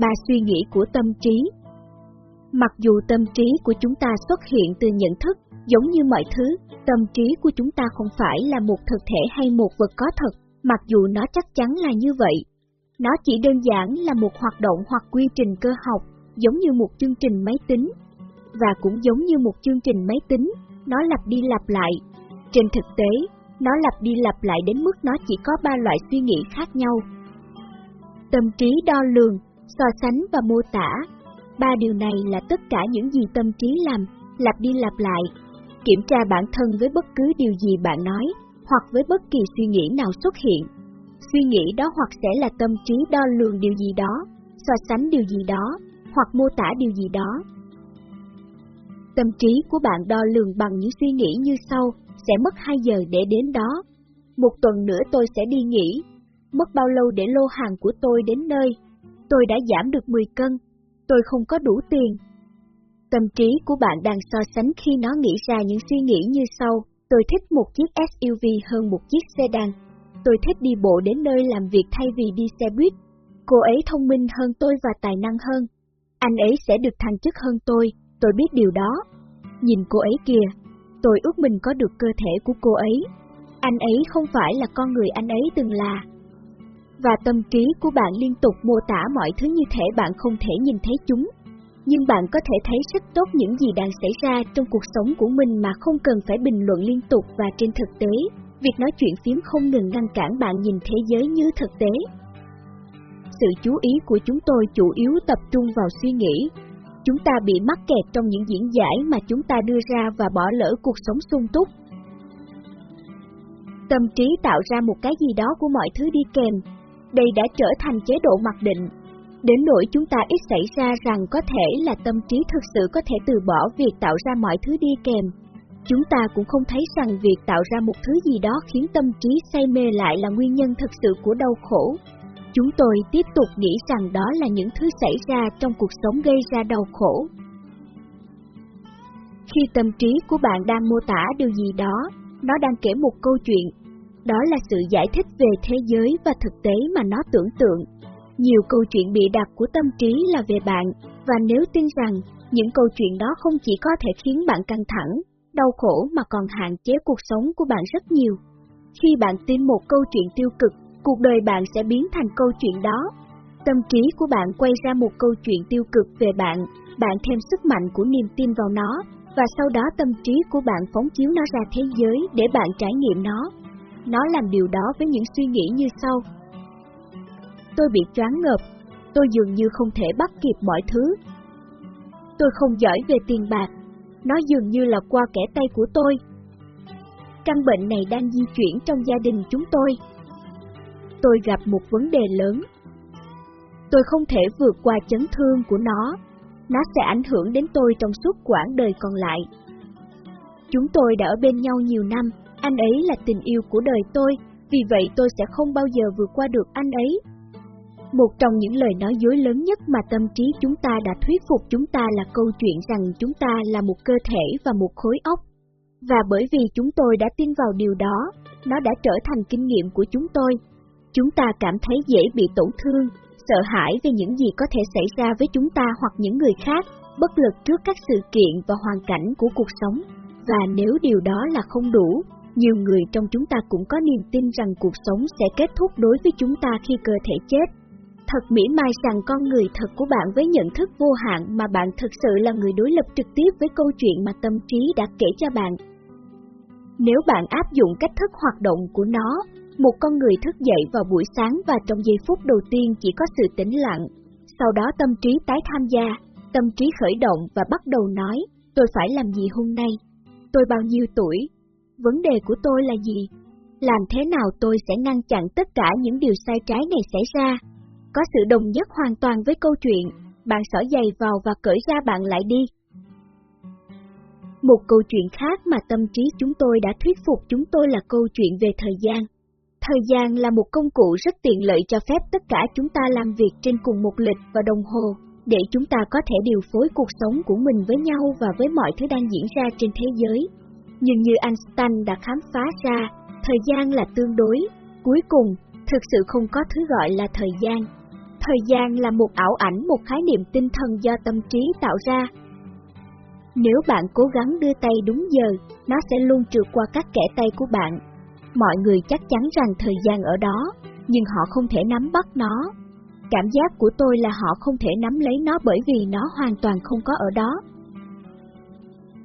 Ba suy nghĩ của tâm trí Mặc dù tâm trí của chúng ta xuất hiện từ nhận thức, giống như mọi thứ, tâm trí của chúng ta không phải là một thực thể hay một vật có thật, mặc dù nó chắc chắn là như vậy. Nó chỉ đơn giản là một hoạt động hoặc quy trình cơ học, giống như một chương trình máy tính, và cũng giống như một chương trình máy tính, nó lặp đi lặp lại. Trên thực tế, nó lặp đi lặp lại đến mức nó chỉ có ba loại suy nghĩ khác nhau. Tâm trí đo lường, so sánh và mô tả. Ba điều này là tất cả những gì tâm trí làm, lặp đi lặp lại. Kiểm tra bản thân với bất cứ điều gì bạn nói, hoặc với bất kỳ suy nghĩ nào xuất hiện. Suy nghĩ đó hoặc sẽ là tâm trí đo lường điều gì đó, so sánh điều gì đó, hoặc mô tả điều gì đó. Tâm trí của bạn đo lường bằng những suy nghĩ như sau, sẽ mất 2 giờ để đến đó. Một tuần nữa tôi sẽ đi nghỉ. Mất bao lâu để lô hàng của tôi đến nơi? Tôi đã giảm được 10 cân. Tôi không có đủ tiền. Tâm trí của bạn đang so sánh khi nó nghĩ ra những suy nghĩ như sau. Tôi thích một chiếc SUV hơn một chiếc sedan. Tôi thích đi bộ đến nơi làm việc thay vì đi xe buýt. Cô ấy thông minh hơn tôi và tài năng hơn. Anh ấy sẽ được thăng chức hơn tôi, tôi biết điều đó. Nhìn cô ấy kìa, tôi ước mình có được cơ thể của cô ấy. Anh ấy không phải là con người anh ấy từng là. Và tâm trí của bạn liên tục mô tả mọi thứ như thể bạn không thể nhìn thấy chúng. Nhưng bạn có thể thấy rất tốt những gì đang xảy ra trong cuộc sống của mình mà không cần phải bình luận liên tục và trên thực tế, việc nói chuyện phím không ngừng ngăn cản bạn nhìn thế giới như thực tế. Sự chú ý của chúng tôi chủ yếu tập trung vào suy nghĩ, Chúng ta bị mắc kẹt trong những diễn giải mà chúng ta đưa ra và bỏ lỡ cuộc sống sung túc. Tâm trí tạo ra một cái gì đó của mọi thứ đi kèm. Đây đã trở thành chế độ mặc định. Đến nỗi chúng ta ít xảy ra rằng có thể là tâm trí thực sự có thể từ bỏ việc tạo ra mọi thứ đi kèm. Chúng ta cũng không thấy rằng việc tạo ra một thứ gì đó khiến tâm trí say mê lại là nguyên nhân thực sự của đau khổ. Chúng tôi tiếp tục nghĩ rằng đó là những thứ xảy ra trong cuộc sống gây ra đau khổ. Khi tâm trí của bạn đang mô tả điều gì đó, nó đang kể một câu chuyện. Đó là sự giải thích về thế giới và thực tế mà nó tưởng tượng. Nhiều câu chuyện bị đặt của tâm trí là về bạn, và nếu tin rằng những câu chuyện đó không chỉ có thể khiến bạn căng thẳng, đau khổ mà còn hạn chế cuộc sống của bạn rất nhiều. Khi bạn tin một câu chuyện tiêu cực cuộc đời bạn sẽ biến thành câu chuyện đó. Tâm trí của bạn quay ra một câu chuyện tiêu cực về bạn, bạn thêm sức mạnh của niềm tin vào nó, và sau đó tâm trí của bạn phóng chiếu nó ra thế giới để bạn trải nghiệm nó. Nó làm điều đó với những suy nghĩ như sau. Tôi bị choáng ngợp, tôi dường như không thể bắt kịp mọi thứ. Tôi không giỏi về tiền bạc, nó dường như là qua kẻ tay của tôi. Căn bệnh này đang di chuyển trong gia đình chúng tôi tôi gặp một vấn đề lớn. Tôi không thể vượt qua chấn thương của nó, nó sẽ ảnh hưởng đến tôi trong suốt quãng đời còn lại. Chúng tôi đã ở bên nhau nhiều năm, anh ấy là tình yêu của đời tôi, vì vậy tôi sẽ không bao giờ vượt qua được anh ấy. Một trong những lời nói dối lớn nhất mà tâm trí chúng ta đã thuyết phục chúng ta là câu chuyện rằng chúng ta là một cơ thể và một khối óc. Và bởi vì chúng tôi đã tin vào điều đó, nó đã trở thành kinh nghiệm của chúng tôi, chúng ta cảm thấy dễ bị tổn thương, sợ hãi về những gì có thể xảy ra với chúng ta hoặc những người khác, bất lực trước các sự kiện và hoàn cảnh của cuộc sống. Và nếu điều đó là không đủ, nhiều người trong chúng ta cũng có niềm tin rằng cuộc sống sẽ kết thúc đối với chúng ta khi cơ thể chết. Thật mỉa mai rằng con người thật của bạn với nhận thức vô hạn mà bạn thực sự là người đối lập trực tiếp với câu chuyện mà tâm trí đã kể cho bạn. Nếu bạn áp dụng cách thức hoạt động của nó, một con người thức dậy vào buổi sáng và trong giây phút đầu tiên chỉ có sự tĩnh lặng, sau đó tâm trí tái tham gia, tâm trí khởi động và bắt đầu nói, tôi phải làm gì hôm nay? Tôi bao nhiêu tuổi? Vấn đề của tôi là gì? Làm thế nào tôi sẽ ngăn chặn tất cả những điều sai trái này xảy ra? Có sự đồng nhất hoàn toàn với câu chuyện, bạn xỏ giày vào và cởi ra bạn lại đi. Một câu chuyện khác mà tâm trí chúng tôi đã thuyết phục chúng tôi là câu chuyện về thời gian. Thời gian là một công cụ rất tiện lợi cho phép tất cả chúng ta làm việc trên cùng một lịch và đồng hồ, để chúng ta có thể điều phối cuộc sống của mình với nhau và với mọi thứ đang diễn ra trên thế giới. Nhưng như Einstein đã khám phá ra, thời gian là tương đối, cuối cùng, thực sự không có thứ gọi là thời gian. Thời gian là một ảo ảnh, một khái niệm tinh thần do tâm trí tạo ra. Nếu bạn cố gắng đưa tay đúng giờ, nó sẽ luôn trượt qua các kẻ tay của bạn. Mọi người chắc chắn rằng thời gian ở đó, nhưng họ không thể nắm bắt nó. Cảm giác của tôi là họ không thể nắm lấy nó bởi vì nó hoàn toàn không có ở đó.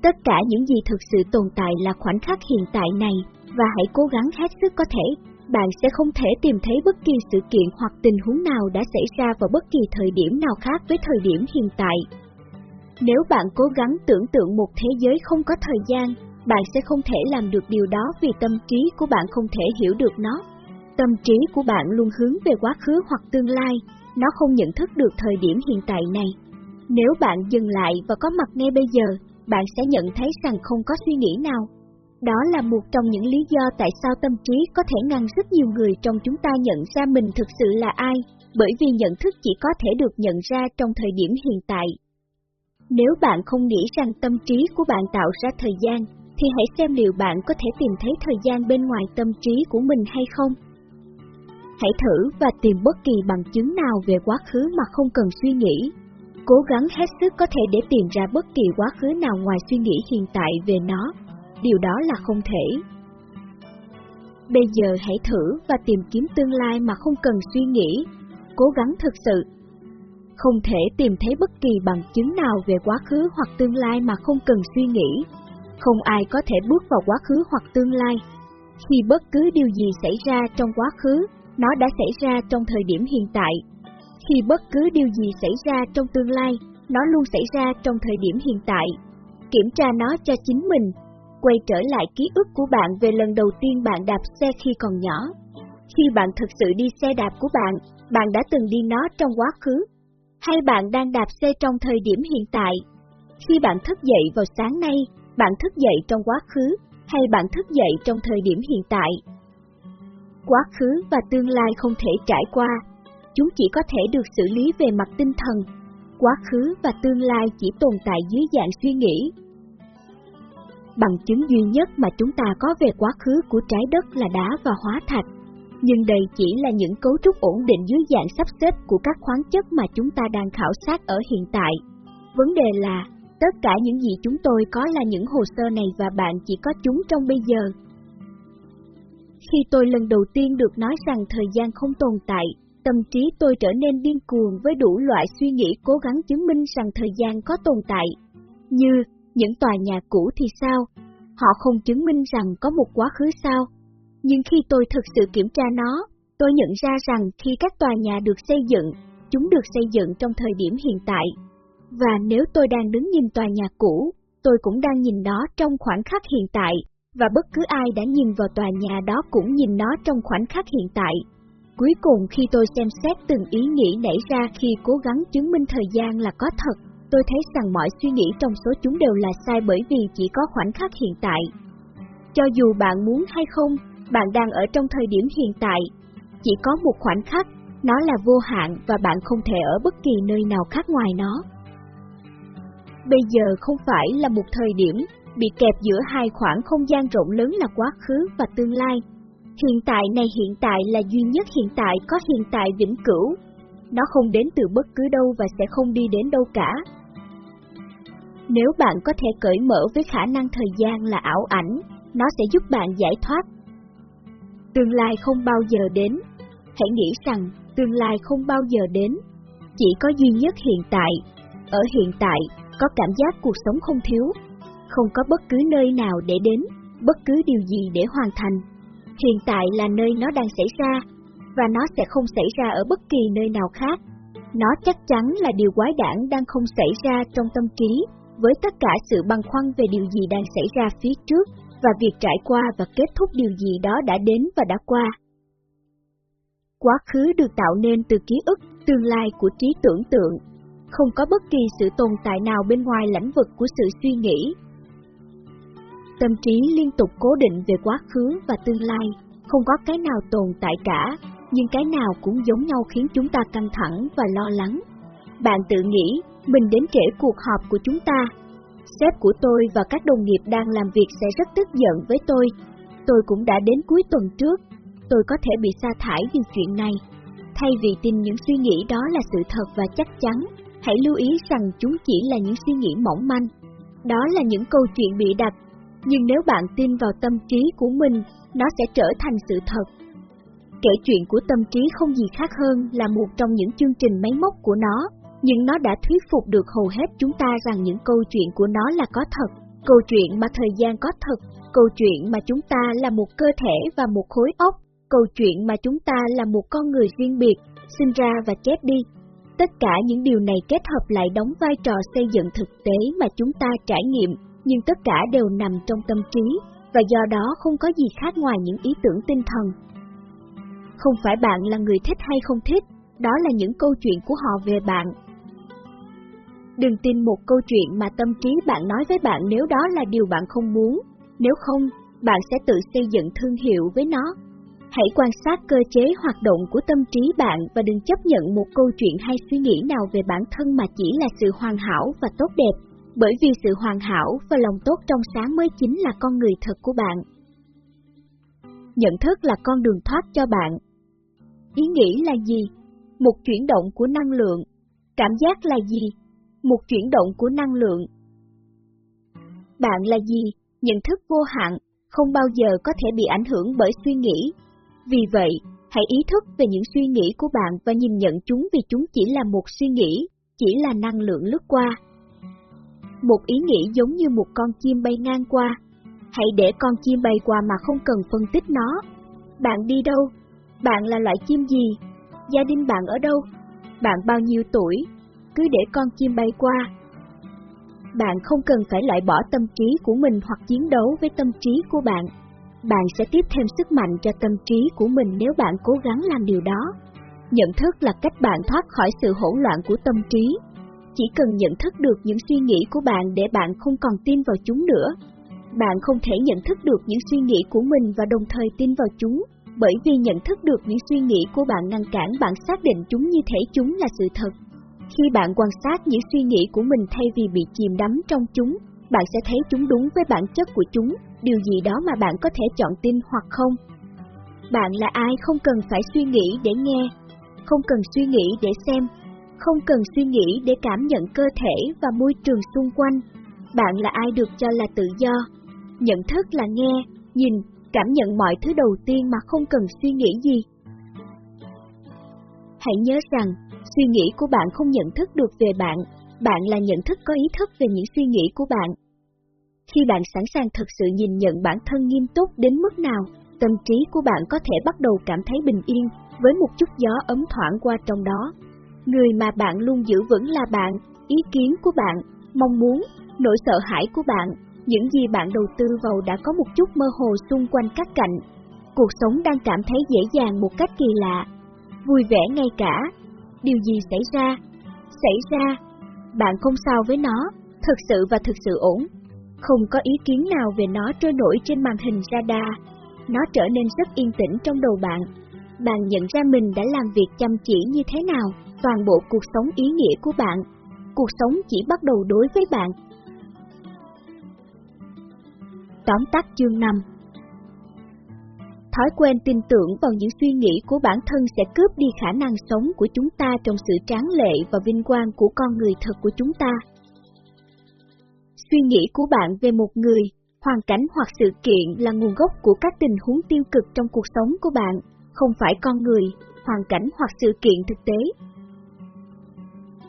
Tất cả những gì thực sự tồn tại là khoảnh khắc hiện tại này, và hãy cố gắng hết sức có thể bạn sẽ không thể tìm thấy bất kỳ sự kiện hoặc tình huống nào đã xảy ra vào bất kỳ thời điểm nào khác với thời điểm hiện tại. Nếu bạn cố gắng tưởng tượng một thế giới không có thời gian, bạn sẽ không thể làm được điều đó vì tâm trí của bạn không thể hiểu được nó. Tâm trí của bạn luôn hướng về quá khứ hoặc tương lai, nó không nhận thức được thời điểm hiện tại này. Nếu bạn dừng lại và có mặt ngay bây giờ, bạn sẽ nhận thấy rằng không có suy nghĩ nào, đó là một trong những lý do tại sao tâm trí có thể ngăn rất nhiều người trong chúng ta nhận ra mình thực sự là ai, bởi vì nhận thức chỉ có thể được nhận ra trong thời điểm hiện tại. Nếu bạn không nghĩ rằng tâm trí của bạn tạo ra thời gian, thì hãy xem liệu bạn có thể tìm thấy thời gian bên ngoài tâm trí của mình hay không. Hãy thử và tìm bất kỳ bằng chứng nào về quá khứ mà không cần suy nghĩ. Cố gắng hết sức có thể để tìm ra bất kỳ quá khứ nào ngoài suy nghĩ hiện tại về nó điều đó là không thể. Bây giờ hãy thử và tìm kiếm tương lai mà không cần suy nghĩ, cố gắng thực sự. Không thể tìm thấy bất kỳ bằng chứng nào về quá khứ hoặc tương lai mà không cần suy nghĩ. Không ai có thể bước vào quá khứ hoặc tương lai. Khi bất cứ điều gì xảy ra trong quá khứ, nó đã xảy ra trong thời điểm hiện tại. Khi bất cứ điều gì xảy ra trong tương lai, nó luôn xảy ra trong thời điểm hiện tại. Kiểm tra nó cho chính mình quay trở lại ký ức của bạn về lần đầu tiên bạn đạp xe khi còn nhỏ. Khi bạn thực sự đi xe đạp của bạn, bạn đã từng đi nó trong quá khứ, hay bạn đang đạp xe trong thời điểm hiện tại? Khi bạn thức dậy vào sáng nay, bạn thức dậy trong quá khứ, hay bạn thức dậy trong thời điểm hiện tại? Quá khứ và tương lai không thể trải qua, chúng chỉ có thể được xử lý về mặt tinh thần. Quá khứ và tương lai chỉ tồn tại dưới dạng suy nghĩ, Bằng chứng duy nhất mà chúng ta có về quá khứ của trái đất là đá và hóa thạch. Nhưng đây chỉ là những cấu trúc ổn định dưới dạng sắp xếp của các khoáng chất mà chúng ta đang khảo sát ở hiện tại. Vấn đề là, tất cả những gì chúng tôi có là những hồ sơ này và bạn chỉ có chúng trong bây giờ. Khi tôi lần đầu tiên được nói rằng thời gian không tồn tại, tâm trí tôi trở nên điên cuồng với đủ loại suy nghĩ cố gắng chứng minh rằng thời gian có tồn tại. Như, những tòa nhà cũ thì sao? Họ không chứng minh rằng có một quá khứ sao? Nhưng khi tôi thực sự kiểm tra nó, tôi nhận ra rằng khi các tòa nhà được xây dựng, chúng được xây dựng trong thời điểm hiện tại. Và nếu tôi đang đứng nhìn tòa nhà cũ, tôi cũng đang nhìn nó trong khoảnh khắc hiện tại, và bất cứ ai đã nhìn vào tòa nhà đó cũng nhìn nó trong khoảnh khắc hiện tại. Cuối cùng khi tôi xem xét từng ý nghĩ nảy ra khi cố gắng chứng minh thời gian là có thật, tôi thấy rằng mọi suy nghĩ trong số chúng đều là sai bởi vì chỉ có khoảnh khắc hiện tại. Cho dù bạn muốn hay không, bạn đang ở trong thời điểm hiện tại. Chỉ có một khoảnh khắc, nó là vô hạn và bạn không thể ở bất kỳ nơi nào khác ngoài nó. Bây giờ không phải là một thời điểm bị kẹp giữa hai khoảng không gian rộng lớn là quá khứ và tương lai. Hiện tại này hiện tại là duy nhất hiện tại có hiện tại vĩnh cửu. Nó không đến từ bất cứ đâu và sẽ không đi đến đâu cả. Nếu bạn có thể cởi mở với khả năng thời gian là ảo ảnh, nó sẽ giúp bạn giải thoát. Tương lai không bao giờ đến. Hãy nghĩ rằng tương lai không bao giờ đến. Chỉ có duy nhất hiện tại. Ở hiện tại, có cảm giác cuộc sống không thiếu. Không có bất cứ nơi nào để đến, bất cứ điều gì để hoàn thành. Hiện tại là nơi nó đang xảy ra, và nó sẽ không xảy ra ở bất kỳ nơi nào khác. Nó chắc chắn là điều quái đản đang không xảy ra trong tâm trí với tất cả sự băn khoăn về điều gì đang xảy ra phía trước và việc trải qua và kết thúc điều gì đó đã đến và đã qua. Quá khứ được tạo nên từ ký ức, tương lai của trí tưởng tượng, không có bất kỳ sự tồn tại nào bên ngoài lãnh vực của sự suy nghĩ. Tâm trí liên tục cố định về quá khứ và tương lai, không có cái nào tồn tại cả, nhưng cái nào cũng giống nhau khiến chúng ta căng thẳng và lo lắng. Bạn tự nghĩ, mình đến trễ cuộc họp của chúng ta. Sếp của tôi và các đồng nghiệp đang làm việc sẽ rất tức giận với tôi. Tôi cũng đã đến cuối tuần trước. Tôi có thể bị sa thải vì chuyện này. Thay vì tin những suy nghĩ đó là sự thật và chắc chắn, hãy lưu ý rằng chúng chỉ là những suy nghĩ mỏng manh. Đó là những câu chuyện bị đặt, nhưng nếu bạn tin vào tâm trí của mình, nó sẽ trở thành sự thật. Kể chuyện của tâm trí không gì khác hơn là một trong những chương trình máy móc của nó, nhưng nó đã thuyết phục được hầu hết chúng ta rằng những câu chuyện của nó là có thật, câu chuyện mà thời gian có thật, câu chuyện mà chúng ta là một cơ thể và một khối óc, câu chuyện mà chúng ta là một con người riêng biệt, sinh ra và chết đi. Tất cả những điều này kết hợp lại đóng vai trò xây dựng thực tế mà chúng ta trải nghiệm, nhưng tất cả đều nằm trong tâm trí, và do đó không có gì khác ngoài những ý tưởng tinh thần. Không phải bạn là người thích hay không thích, đó là những câu chuyện của họ về bạn. Đừng tin một câu chuyện mà tâm trí bạn nói với bạn nếu đó là điều bạn không muốn, nếu không, bạn sẽ tự xây dựng thương hiệu với nó. Hãy quan sát cơ chế hoạt động của tâm trí bạn và đừng chấp nhận một câu chuyện hay suy nghĩ nào về bản thân mà chỉ là sự hoàn hảo và tốt đẹp, bởi vì sự hoàn hảo và lòng tốt trong sáng mới chính là con người thật của bạn. Nhận thức là con đường thoát cho bạn. Ý nghĩ là gì? Một chuyển động của năng lượng. Cảm giác là gì? Một chuyển động của năng lượng. Bạn là gì? Nhận thức vô hạn, không bao giờ có thể bị ảnh hưởng bởi suy nghĩ, vì vậy, hãy ý thức về những suy nghĩ của bạn và nhìn nhận chúng vì chúng chỉ là một suy nghĩ, chỉ là năng lượng lướt qua. Một ý nghĩ giống như một con chim bay ngang qua. Hãy để con chim bay qua mà không cần phân tích nó. Bạn đi đâu? Bạn là loại chim gì? Gia đình bạn ở đâu? Bạn bao nhiêu tuổi? Cứ để con chim bay qua. Bạn không cần phải loại bỏ tâm trí của mình hoặc chiến đấu với tâm trí của bạn bạn sẽ tiếp thêm sức mạnh cho tâm trí của mình nếu bạn cố gắng làm điều đó. Nhận thức là cách bạn thoát khỏi sự hỗn loạn của tâm trí. Chỉ cần nhận thức được những suy nghĩ của bạn để bạn không còn tin vào chúng nữa. Bạn không thể nhận thức được những suy nghĩ của mình và đồng thời tin vào chúng, bởi vì nhận thức được những suy nghĩ của bạn ngăn cản bạn xác định chúng như thể chúng là sự thật. Khi bạn quan sát những suy nghĩ của mình thay vì bị chìm đắm trong chúng, bạn sẽ thấy chúng đúng với bản chất của chúng, điều gì đó mà bạn có thể chọn tin hoặc không. Bạn là ai không cần phải suy nghĩ để nghe, không cần suy nghĩ để xem, không cần suy nghĩ để cảm nhận cơ thể và môi trường xung quanh. Bạn là ai được cho là tự do. Nhận thức là nghe, nhìn, cảm nhận mọi thứ đầu tiên mà không cần suy nghĩ gì. Hãy nhớ rằng, suy nghĩ của bạn không nhận thức được về bạn, bạn là nhận thức có ý thức về những suy nghĩ của bạn. Khi bạn sẵn sàng thực sự nhìn nhận bản thân nghiêm túc đến mức nào, tâm trí của bạn có thể bắt đầu cảm thấy bình yên, với một chút gió ấm thoảng qua trong đó. Người mà bạn luôn giữ vững là bạn, ý kiến của bạn, mong muốn, nỗi sợ hãi của bạn, những gì bạn đầu tư vào đã có một chút mơ hồ xung quanh các cạnh. Cuộc sống đang cảm thấy dễ dàng một cách kỳ lạ, vui vẻ ngay cả. Điều gì xảy ra? Xảy ra, bạn không sao với nó, thực sự và thực sự ổn, không có ý kiến nào về nó trôi nổi trên màn hình radar. Nó trở nên rất yên tĩnh trong đầu bạn. Bạn nhận ra mình đã làm việc chăm chỉ như thế nào, toàn bộ cuộc sống ý nghĩa của bạn. Cuộc sống chỉ bắt đầu đối với bạn. Tóm tắt chương 5 Thói quen tin tưởng vào những suy nghĩ của bản thân sẽ cướp đi khả năng sống của chúng ta trong sự tráng lệ và vinh quang của con người thật của chúng ta. Suy nghĩ của bạn về một người, hoàn cảnh hoặc sự kiện là nguồn gốc của các tình huống tiêu cực trong cuộc sống của bạn, không phải con người, hoàn cảnh hoặc sự kiện thực tế.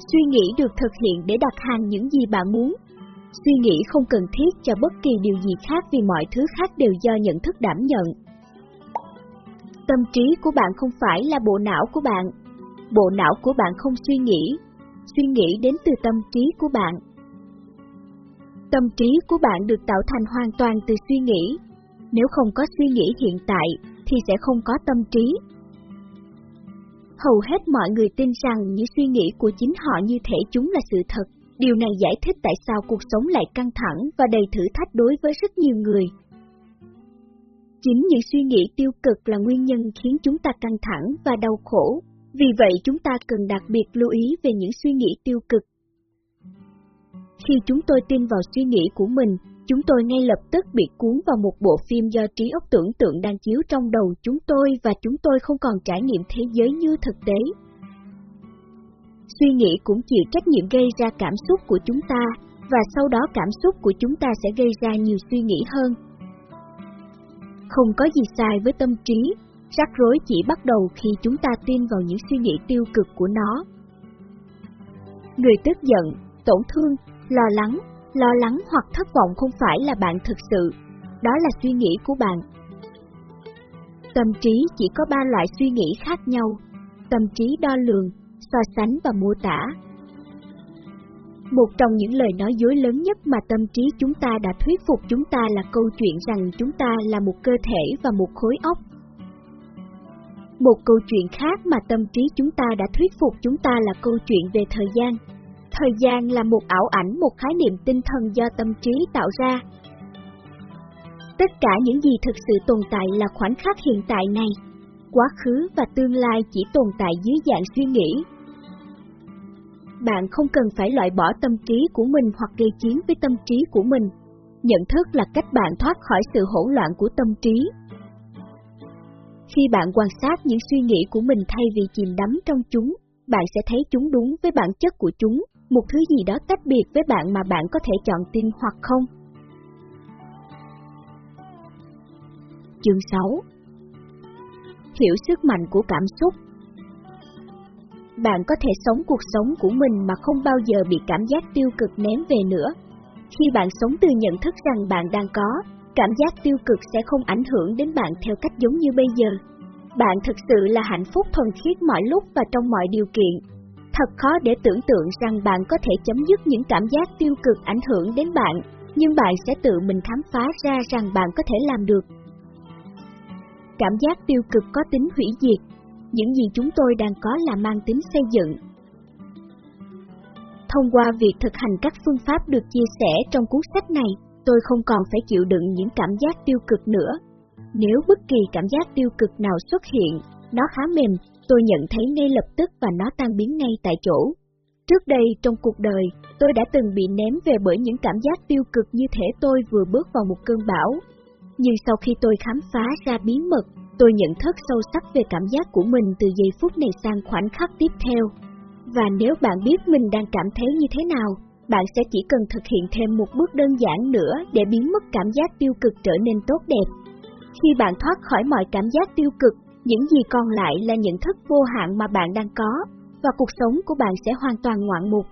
Suy nghĩ được thực hiện để đặt hàng những gì bạn muốn. Suy nghĩ không cần thiết cho bất kỳ điều gì khác vì mọi thứ khác đều do nhận thức đảm nhận. Tâm trí của bạn không phải là bộ não của bạn. Bộ não của bạn không suy nghĩ. Suy nghĩ đến từ tâm trí của bạn Tâm trí của bạn được tạo thành hoàn toàn từ suy nghĩ. Nếu không có suy nghĩ hiện tại, thì sẽ không có tâm trí. Hầu hết mọi người tin rằng những suy nghĩ của chính họ như thể chúng là sự thật. Điều này giải thích tại sao cuộc sống lại căng thẳng và đầy thử thách đối với rất nhiều người. Chính những suy nghĩ tiêu cực là nguyên nhân khiến chúng ta căng thẳng và đau khổ. Vì vậy chúng ta cần đặc biệt lưu ý về những suy nghĩ tiêu cực khi chúng tôi tin vào suy nghĩ của mình, Chúng tôi ngay lập tức bị cuốn vào một bộ phim do trí óc tưởng tượng đang chiếu trong đầu chúng tôi và chúng tôi không còn trải nghiệm thế giới như thực tế. Suy nghĩ cũng chịu trách nhiệm gây ra cảm xúc của chúng ta, và sau đó cảm xúc của chúng ta sẽ gây ra nhiều suy nghĩ hơn. Không có gì sai với tâm trí, rắc rối chỉ bắt đầu khi chúng ta tin vào những suy nghĩ tiêu cực của nó. Người tức giận, tổn thương, lo lắng, lo lắng hoặc thất vọng không phải là bạn thực sự, đó là suy nghĩ của bạn. Tâm trí chỉ có ba loại suy nghĩ khác nhau, tâm trí đo lường, so sánh và mô tả. Một trong những lời nói dối lớn nhất mà tâm trí chúng ta đã thuyết phục chúng ta là câu chuyện rằng chúng ta là một cơ thể và một khối óc. Một câu chuyện khác mà tâm trí chúng ta đã thuyết phục chúng ta là câu chuyện về thời gian. Thời gian là một ảo ảnh, một khái niệm tinh thần do tâm trí tạo ra. Tất cả những gì thực sự tồn tại là khoảnh khắc hiện tại này. Quá khứ và tương lai chỉ tồn tại dưới dạng suy nghĩ, bạn không cần phải loại bỏ tâm trí của mình hoặc gây chiến với tâm trí của mình. Nhận thức là cách bạn thoát khỏi sự hỗn loạn của tâm trí. Khi bạn quan sát những suy nghĩ của mình thay vì chìm đắm trong chúng, bạn sẽ thấy chúng đúng với bản chất của chúng, một thứ gì đó tách biệt với bạn mà bạn có thể chọn tin hoặc không. Chương 6 Hiểu sức mạnh của cảm xúc bạn có thể sống cuộc sống của mình mà không bao giờ bị cảm giác tiêu cực ném về nữa. Khi bạn sống từ nhận thức rằng bạn đang có, cảm giác tiêu cực sẽ không ảnh hưởng đến bạn theo cách giống như bây giờ. Bạn thực sự là hạnh phúc thuần khiết mọi lúc và trong mọi điều kiện. Thật khó để tưởng tượng rằng bạn có thể chấm dứt những cảm giác tiêu cực ảnh hưởng đến bạn, nhưng bạn sẽ tự mình khám phá ra rằng bạn có thể làm được. Cảm giác tiêu cực có tính hủy diệt, những gì chúng tôi đang có là mang tính xây dựng. Thông qua việc thực hành các phương pháp được chia sẻ trong cuốn sách này, tôi không còn phải chịu đựng những cảm giác tiêu cực nữa. Nếu bất kỳ cảm giác tiêu cực nào xuất hiện, nó khá mềm, tôi nhận thấy ngay lập tức và nó tan biến ngay tại chỗ. Trước đây trong cuộc đời, tôi đã từng bị ném về bởi những cảm giác tiêu cực như thể tôi vừa bước vào một cơn bão. Nhưng sau khi tôi khám phá ra bí mật Tôi nhận thức sâu sắc về cảm giác của mình từ giây phút này sang khoảnh khắc tiếp theo. Và nếu bạn biết mình đang cảm thấy như thế nào, bạn sẽ chỉ cần thực hiện thêm một bước đơn giản nữa để biến mất cảm giác tiêu cực trở nên tốt đẹp. Khi bạn thoát khỏi mọi cảm giác tiêu cực, những gì còn lại là nhận thức vô hạn mà bạn đang có, và cuộc sống của bạn sẽ hoàn toàn ngoạn mục.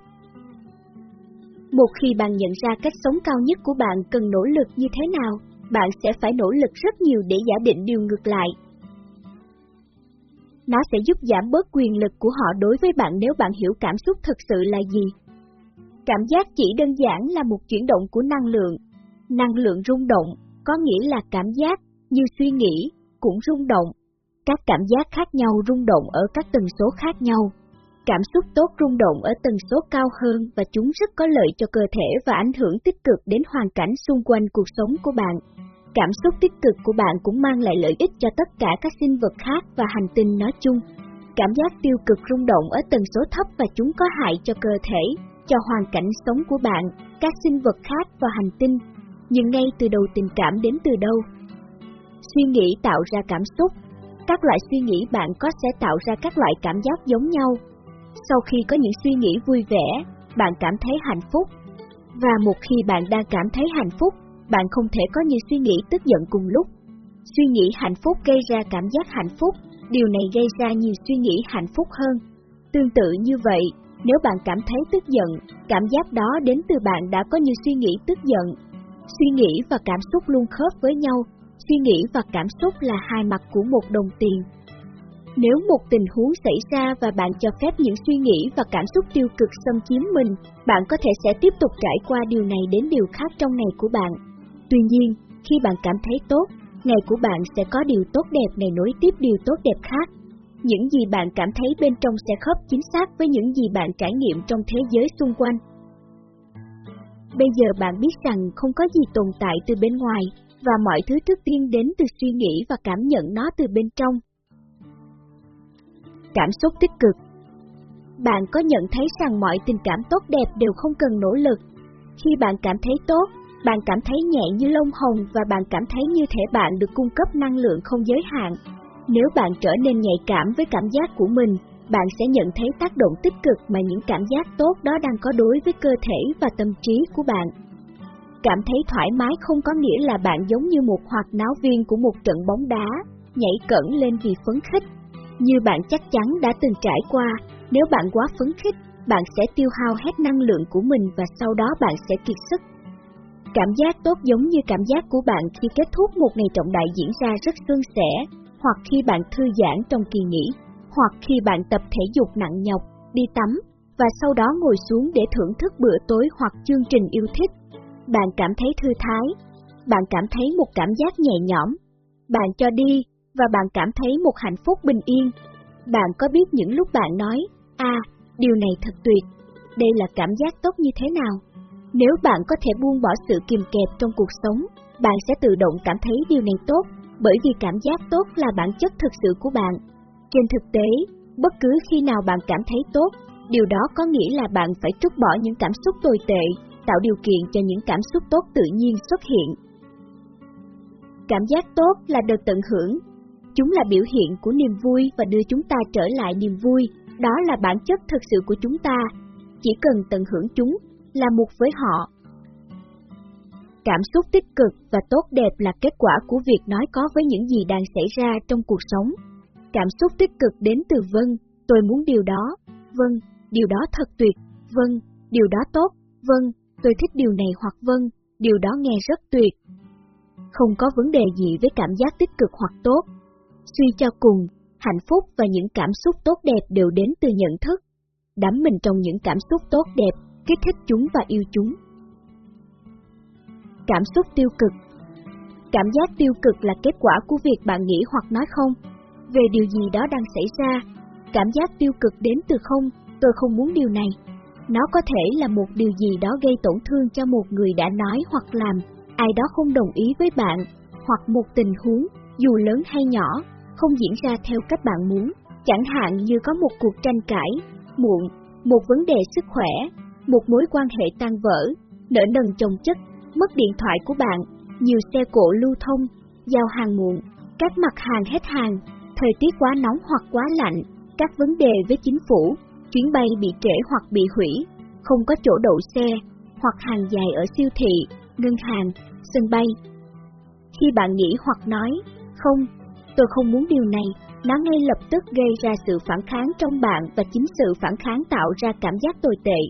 Một khi bạn nhận ra cách sống cao nhất của bạn cần nỗ lực như thế nào, bạn sẽ phải nỗ lực rất nhiều để giả định điều ngược lại. Nó sẽ giúp giảm bớt quyền lực của họ đối với bạn nếu bạn hiểu cảm xúc thực sự là gì. Cảm giác chỉ đơn giản là một chuyển động của năng lượng. Năng lượng rung động, có nghĩa là cảm giác, như suy nghĩ, cũng rung động. Các cảm giác khác nhau rung động ở các tần số khác nhau. Cảm xúc tốt rung động ở tần số cao hơn và chúng rất có lợi cho cơ thể và ảnh hưởng tích cực đến hoàn cảnh xung quanh cuộc sống của bạn. Cảm xúc tích cực của bạn cũng mang lại lợi ích cho tất cả các sinh vật khác và hành tinh nói chung. Cảm giác tiêu cực rung động ở tần số thấp và chúng có hại cho cơ thể, cho hoàn cảnh sống của bạn, các sinh vật khác và hành tinh. Nhưng ngay từ đầu tình cảm đến từ đâu? Suy nghĩ tạo ra cảm xúc. Các loại suy nghĩ bạn có sẽ tạo ra các loại cảm giác giống nhau. Sau khi có những suy nghĩ vui vẻ, bạn cảm thấy hạnh phúc. Và một khi bạn đang cảm thấy hạnh phúc, bạn không thể có nhiều suy nghĩ tức giận cùng lúc. Suy nghĩ hạnh phúc gây ra cảm giác hạnh phúc, điều này gây ra nhiều suy nghĩ hạnh phúc hơn. Tương tự như vậy, nếu bạn cảm thấy tức giận, cảm giác đó đến từ bạn đã có nhiều suy nghĩ tức giận. Suy nghĩ và cảm xúc luôn khớp với nhau, suy nghĩ và cảm xúc là hai mặt của một đồng tiền. Nếu một tình huống xảy ra và bạn cho phép những suy nghĩ và cảm xúc tiêu cực xâm chiếm mình, bạn có thể sẽ tiếp tục trải qua điều này đến điều khác trong ngày của bạn. Tuy nhiên, khi bạn cảm thấy tốt, ngày của bạn sẽ có điều tốt đẹp này nối tiếp điều tốt đẹp khác. Những gì bạn cảm thấy bên trong sẽ khớp chính xác với những gì bạn trải nghiệm trong thế giới xung quanh. Bây giờ bạn biết rằng không có gì tồn tại từ bên ngoài, và mọi thứ trước tiên đến từ suy nghĩ và cảm nhận nó từ bên trong. Cảm xúc tích cực Bạn có nhận thấy rằng mọi tình cảm tốt đẹp đều không cần nỗ lực. Khi bạn cảm thấy tốt, bạn cảm thấy nhẹ như lông hồng và bạn cảm thấy như thể bạn được cung cấp năng lượng không giới hạn. Nếu bạn trở nên nhạy cảm với cảm giác của mình, bạn sẽ nhận thấy tác động tích cực mà những cảm giác tốt đó đang có đối với cơ thể và tâm trí của bạn. Cảm thấy thoải mái không có nghĩa là bạn giống như một hoạt náo viên của một trận bóng đá, nhảy cẩn lên vì phấn khích. Như bạn chắc chắn đã từng trải qua, nếu bạn quá phấn khích, bạn sẽ tiêu hao hết năng lượng của mình và sau đó bạn sẽ kiệt sức. Cảm giác tốt giống như cảm giác của bạn khi kết thúc một ngày trọng đại diễn ra rất suôn sẻ, hoặc khi bạn thư giãn trong kỳ nghỉ, hoặc khi bạn tập thể dục nặng nhọc, đi tắm, và sau đó ngồi xuống để thưởng thức bữa tối hoặc chương trình yêu thích. Bạn cảm thấy thư thái, bạn cảm thấy một cảm giác nhẹ nhõm, bạn cho đi, và bạn cảm thấy một hạnh phúc bình yên. Bạn có biết những lúc bạn nói, à, điều này thật tuyệt, đây là cảm giác tốt như thế nào? Nếu bạn có thể buông bỏ sự kiềm kẹp trong cuộc sống, bạn sẽ tự động cảm thấy điều này tốt, bởi vì cảm giác tốt là bản chất thực sự của bạn. Trên thực tế, bất cứ khi nào bạn cảm thấy tốt, điều đó có nghĩa là bạn phải trút bỏ những cảm xúc tồi tệ, tạo điều kiện cho những cảm xúc tốt tự nhiên xuất hiện. Cảm giác tốt là được tận hưởng. Chúng là biểu hiện của niềm vui và đưa chúng ta trở lại niềm vui, đó là bản chất thực sự của chúng ta. Chỉ cần tận hưởng chúng là một với họ. Cảm xúc tích cực và tốt đẹp là kết quả của việc nói có với những gì đang xảy ra trong cuộc sống. Cảm xúc tích cực đến từ vâng, tôi muốn điều đó, vâng, điều đó thật tuyệt, vâng, điều đó tốt, vâng, tôi thích điều này hoặc vâng, điều đó nghe rất tuyệt. Không có vấn đề gì với cảm giác tích cực hoặc tốt. Suy cho cùng, hạnh phúc và những cảm xúc tốt đẹp đều đến từ nhận thức. Đắm mình trong những cảm xúc tốt đẹp kích thích chúng và yêu chúng. Cảm xúc tiêu cực Cảm giác tiêu cực là kết quả của việc bạn nghĩ hoặc nói không, về điều gì đó đang xảy ra. Cảm giác tiêu cực đến từ không, tôi không muốn điều này. Nó có thể là một điều gì đó gây tổn thương cho một người đã nói hoặc làm, ai đó không đồng ý với bạn, hoặc một tình huống, dù lớn hay nhỏ, không diễn ra theo cách bạn muốn, chẳng hạn như có một cuộc tranh cãi, muộn, một vấn đề sức khỏe, một mối quan hệ tan vỡ, nợ nần chồng chất, mất điện thoại của bạn, nhiều xe cộ lưu thông, giao hàng muộn, các mặt hàng hết hàng, thời tiết quá nóng hoặc quá lạnh, các vấn đề với chính phủ, chuyến bay bị trễ hoặc bị hủy, không có chỗ đậu xe, hoặc hàng dài ở siêu thị, ngân hàng, sân bay. Khi bạn nghĩ hoặc nói, không, tôi không muốn điều này, nó ngay lập tức gây ra sự phản kháng trong bạn và chính sự phản kháng tạo ra cảm giác tồi tệ,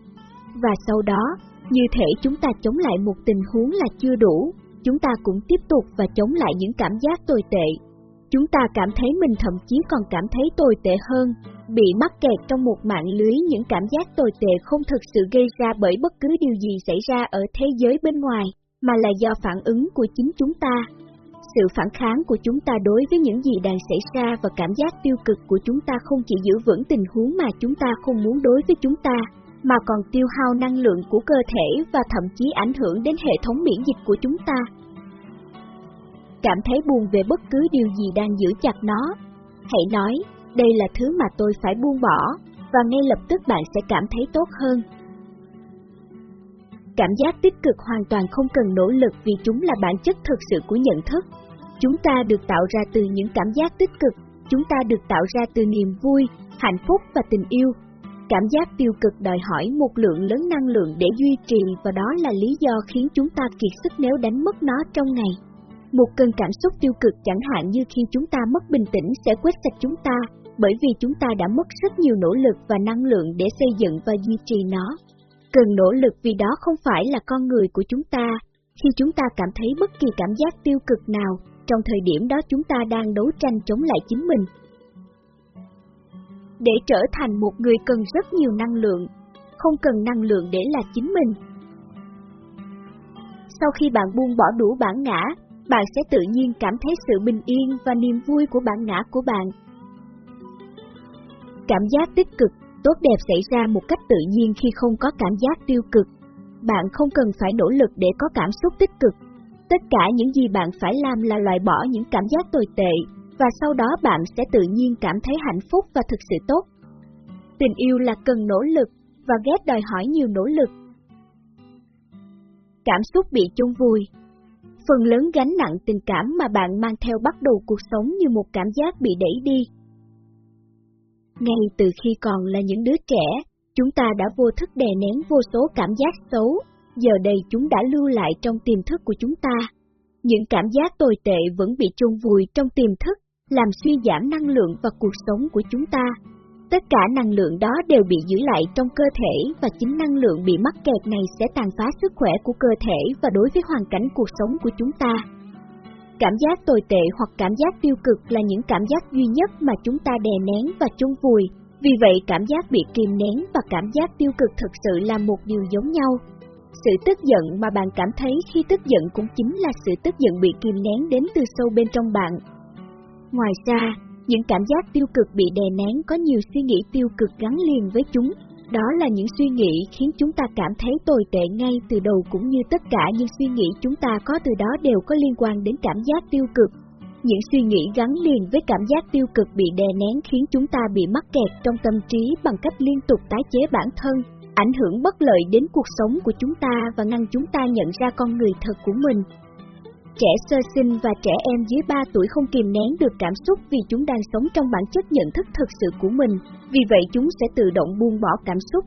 và sau đó, như thể chúng ta chống lại một tình huống là chưa đủ, chúng ta cũng tiếp tục và chống lại những cảm giác tồi tệ. Chúng ta cảm thấy mình thậm chí còn cảm thấy tồi tệ hơn, bị mắc kẹt trong một mạng lưới những cảm giác tồi tệ không thực sự gây ra bởi bất cứ điều gì xảy ra ở thế giới bên ngoài, mà là do phản ứng của chính chúng ta. Sự phản kháng của chúng ta đối với những gì đang xảy ra và cảm giác tiêu cực của chúng ta không chỉ giữ vững tình huống mà chúng ta không muốn đối với chúng ta, mà còn tiêu hao năng lượng của cơ thể và thậm chí ảnh hưởng đến hệ thống miễn dịch của chúng ta. Cảm thấy buồn về bất cứ điều gì đang giữ chặt nó, hãy nói, đây là thứ mà tôi phải buông bỏ, và ngay lập tức bạn sẽ cảm thấy tốt hơn. Cảm giác tích cực hoàn toàn không cần nỗ lực vì chúng là bản chất thực sự của nhận thức. Chúng ta được tạo ra từ những cảm giác tích cực, chúng ta được tạo ra từ niềm vui, hạnh phúc và tình yêu, Cảm giác tiêu cực đòi hỏi một lượng lớn năng lượng để duy trì và đó là lý do khiến chúng ta kiệt sức nếu đánh mất nó trong ngày. Một cơn cảm xúc tiêu cực chẳng hạn như khi chúng ta mất bình tĩnh sẽ quét sạch chúng ta, bởi vì chúng ta đã mất rất nhiều nỗ lực và năng lượng để xây dựng và duy trì nó. Cần nỗ lực vì đó không phải là con người của chúng ta. Khi chúng ta cảm thấy bất kỳ cảm giác tiêu cực nào, trong thời điểm đó chúng ta đang đấu tranh chống lại chính mình, để trở thành một người cần rất nhiều năng lượng, không cần năng lượng để là chính mình. Sau khi bạn buông bỏ đủ bản ngã, bạn sẽ tự nhiên cảm thấy sự bình yên và niềm vui của bản ngã của bạn. Cảm giác tích cực, tốt đẹp xảy ra một cách tự nhiên khi không có cảm giác tiêu cực. Bạn không cần phải nỗ lực để có cảm xúc tích cực. Tất cả những gì bạn phải làm là loại bỏ những cảm giác tồi tệ, và sau đó bạn sẽ tự nhiên cảm thấy hạnh phúc và thực sự tốt. Tình yêu là cần nỗ lực, và ghét đòi hỏi nhiều nỗ lực. cảm xúc bị chôn vùi. Phần lớn gánh nặng tình cảm mà bạn mang theo bắt đầu cuộc sống như một cảm giác bị đẩy đi. Ngay từ khi còn là những đứa trẻ, chúng ta đã vô thức đè nén vô số cảm giác xấu, giờ đây chúng đã lưu lại trong tiềm thức của chúng ta. Những cảm giác tồi tệ vẫn bị chôn vùi trong tiềm thức, làm suy giảm năng lượng và cuộc sống của chúng ta. Tất cả năng lượng đó đều bị giữ lại trong cơ thể và chính năng lượng bị mắc kẹt này sẽ tàn phá sức khỏe của cơ thể và đối với hoàn cảnh cuộc sống của chúng ta. Cảm giác tồi tệ hoặc cảm giác tiêu cực là những cảm giác duy nhất mà chúng ta đè nén và chôn vùi, vì vậy cảm giác bị kìm nén và cảm giác tiêu cực thực sự là một điều giống nhau. Sự tức giận mà bạn cảm thấy khi tức giận cũng chính là sự tức giận bị kìm nén đến từ sâu bên trong bạn. Ngoài ra, những cảm giác tiêu cực bị đè nén có nhiều suy nghĩ tiêu cực gắn liền với chúng. Đó là những suy nghĩ khiến chúng ta cảm thấy tồi tệ ngay từ đầu cũng như tất cả những suy nghĩ chúng ta có từ đó đều có liên quan đến cảm giác tiêu cực. Những suy nghĩ gắn liền với cảm giác tiêu cực bị đè nén khiến chúng ta bị mắc kẹt trong tâm trí bằng cách liên tục tái chế bản thân, ảnh hưởng bất lợi đến cuộc sống của chúng ta và ngăn chúng ta nhận ra con người thật của mình. Trẻ sơ sinh và trẻ em dưới 3 tuổi không kìm nén được cảm xúc vì chúng đang sống trong bản chất nhận thức thực sự của mình, vì vậy chúng sẽ tự động buông bỏ cảm xúc.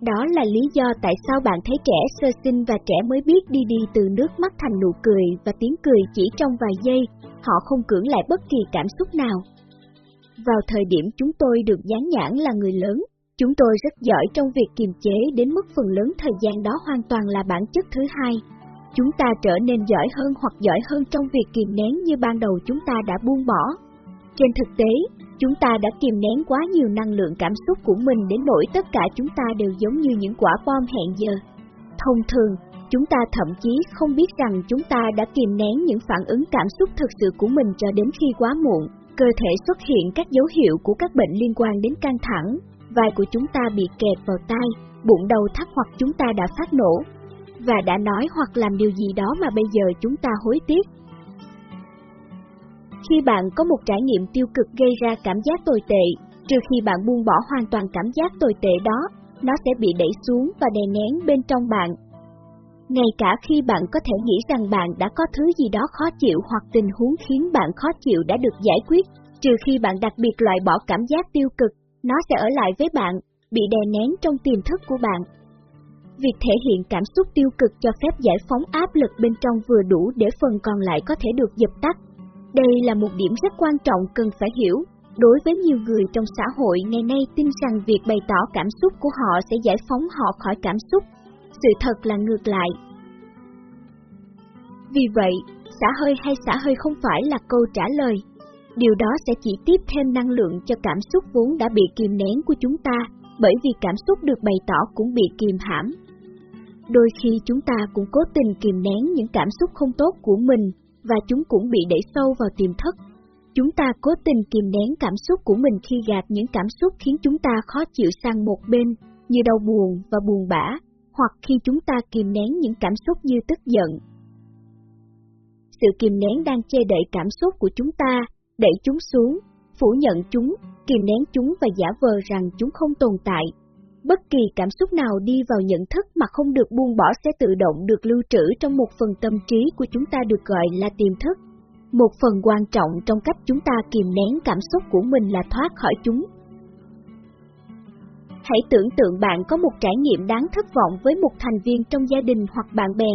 Đó là lý do tại sao bạn thấy trẻ sơ sinh và trẻ mới biết đi đi từ nước mắt thành nụ cười và tiếng cười chỉ trong vài giây, họ không cưỡng lại bất kỳ cảm xúc nào. Vào thời điểm chúng tôi được dán nhãn là người lớn, chúng tôi rất giỏi trong việc kiềm chế đến mức phần lớn thời gian đó hoàn toàn là bản chất thứ hai, chúng ta trở nên giỏi hơn hoặc giỏi hơn trong việc kìm nén như ban đầu chúng ta đã buông bỏ. Trên thực tế, chúng ta đã kìm nén quá nhiều năng lượng cảm xúc của mình đến nỗi tất cả chúng ta đều giống như những quả bom hẹn giờ. Thông thường, chúng ta thậm chí không biết rằng chúng ta đã kìm nén những phản ứng cảm xúc thực sự của mình cho đến khi quá muộn, cơ thể xuất hiện các dấu hiệu của các bệnh liên quan đến căng thẳng, vai của chúng ta bị kẹp vào tai, bụng đầu thắt hoặc chúng ta đã phát nổ, và đã nói hoặc làm điều gì đó mà bây giờ chúng ta hối tiếc. Khi bạn có một trải nghiệm tiêu cực gây ra cảm giác tồi tệ, trừ khi bạn buông bỏ hoàn toàn cảm giác tồi tệ đó, nó sẽ bị đẩy xuống và đè nén bên trong bạn. Ngay cả khi bạn có thể nghĩ rằng bạn đã có thứ gì đó khó chịu hoặc tình huống khiến bạn khó chịu đã được giải quyết, trừ khi bạn đặc biệt loại bỏ cảm giác tiêu cực, nó sẽ ở lại với bạn, bị đè nén trong tiềm thức của bạn Việc thể hiện cảm xúc tiêu cực cho phép giải phóng áp lực bên trong vừa đủ để phần còn lại có thể được dập tắt. Đây là một điểm rất quan trọng cần phải hiểu. Đối với nhiều người trong xã hội ngày nay tin rằng việc bày tỏ cảm xúc của họ sẽ giải phóng họ khỏi cảm xúc. Sự thật là ngược lại. Vì vậy, xả hơi hay xả hơi không phải là câu trả lời. Điều đó sẽ chỉ tiếp thêm năng lượng cho cảm xúc vốn đã bị kìm nén của chúng ta, bởi vì cảm xúc được bày tỏ cũng bị kìm hãm, Đôi khi chúng ta cũng cố tình kìm nén những cảm xúc không tốt của mình, và chúng cũng bị đẩy sâu vào tiềm thức. Chúng ta cố tình kìm nén cảm xúc của mình khi gạt những cảm xúc khiến chúng ta khó chịu sang một bên, như đau buồn và buồn bã, hoặc khi chúng ta kìm nén những cảm xúc như tức giận. Sự kìm nén đang che đậy cảm xúc của chúng ta, đẩy chúng xuống, phủ nhận chúng, kìm nén chúng và giả vờ rằng chúng không tồn tại, Bất kỳ cảm xúc nào đi vào nhận thức mà không được buông bỏ sẽ tự động được lưu trữ trong một phần tâm trí của chúng ta được gọi là tiềm thức. Một phần quan trọng trong cách chúng ta kìm nén cảm xúc của mình là thoát khỏi chúng. Hãy tưởng tượng bạn có một trải nghiệm đáng thất vọng với một thành viên trong gia đình hoặc bạn bè.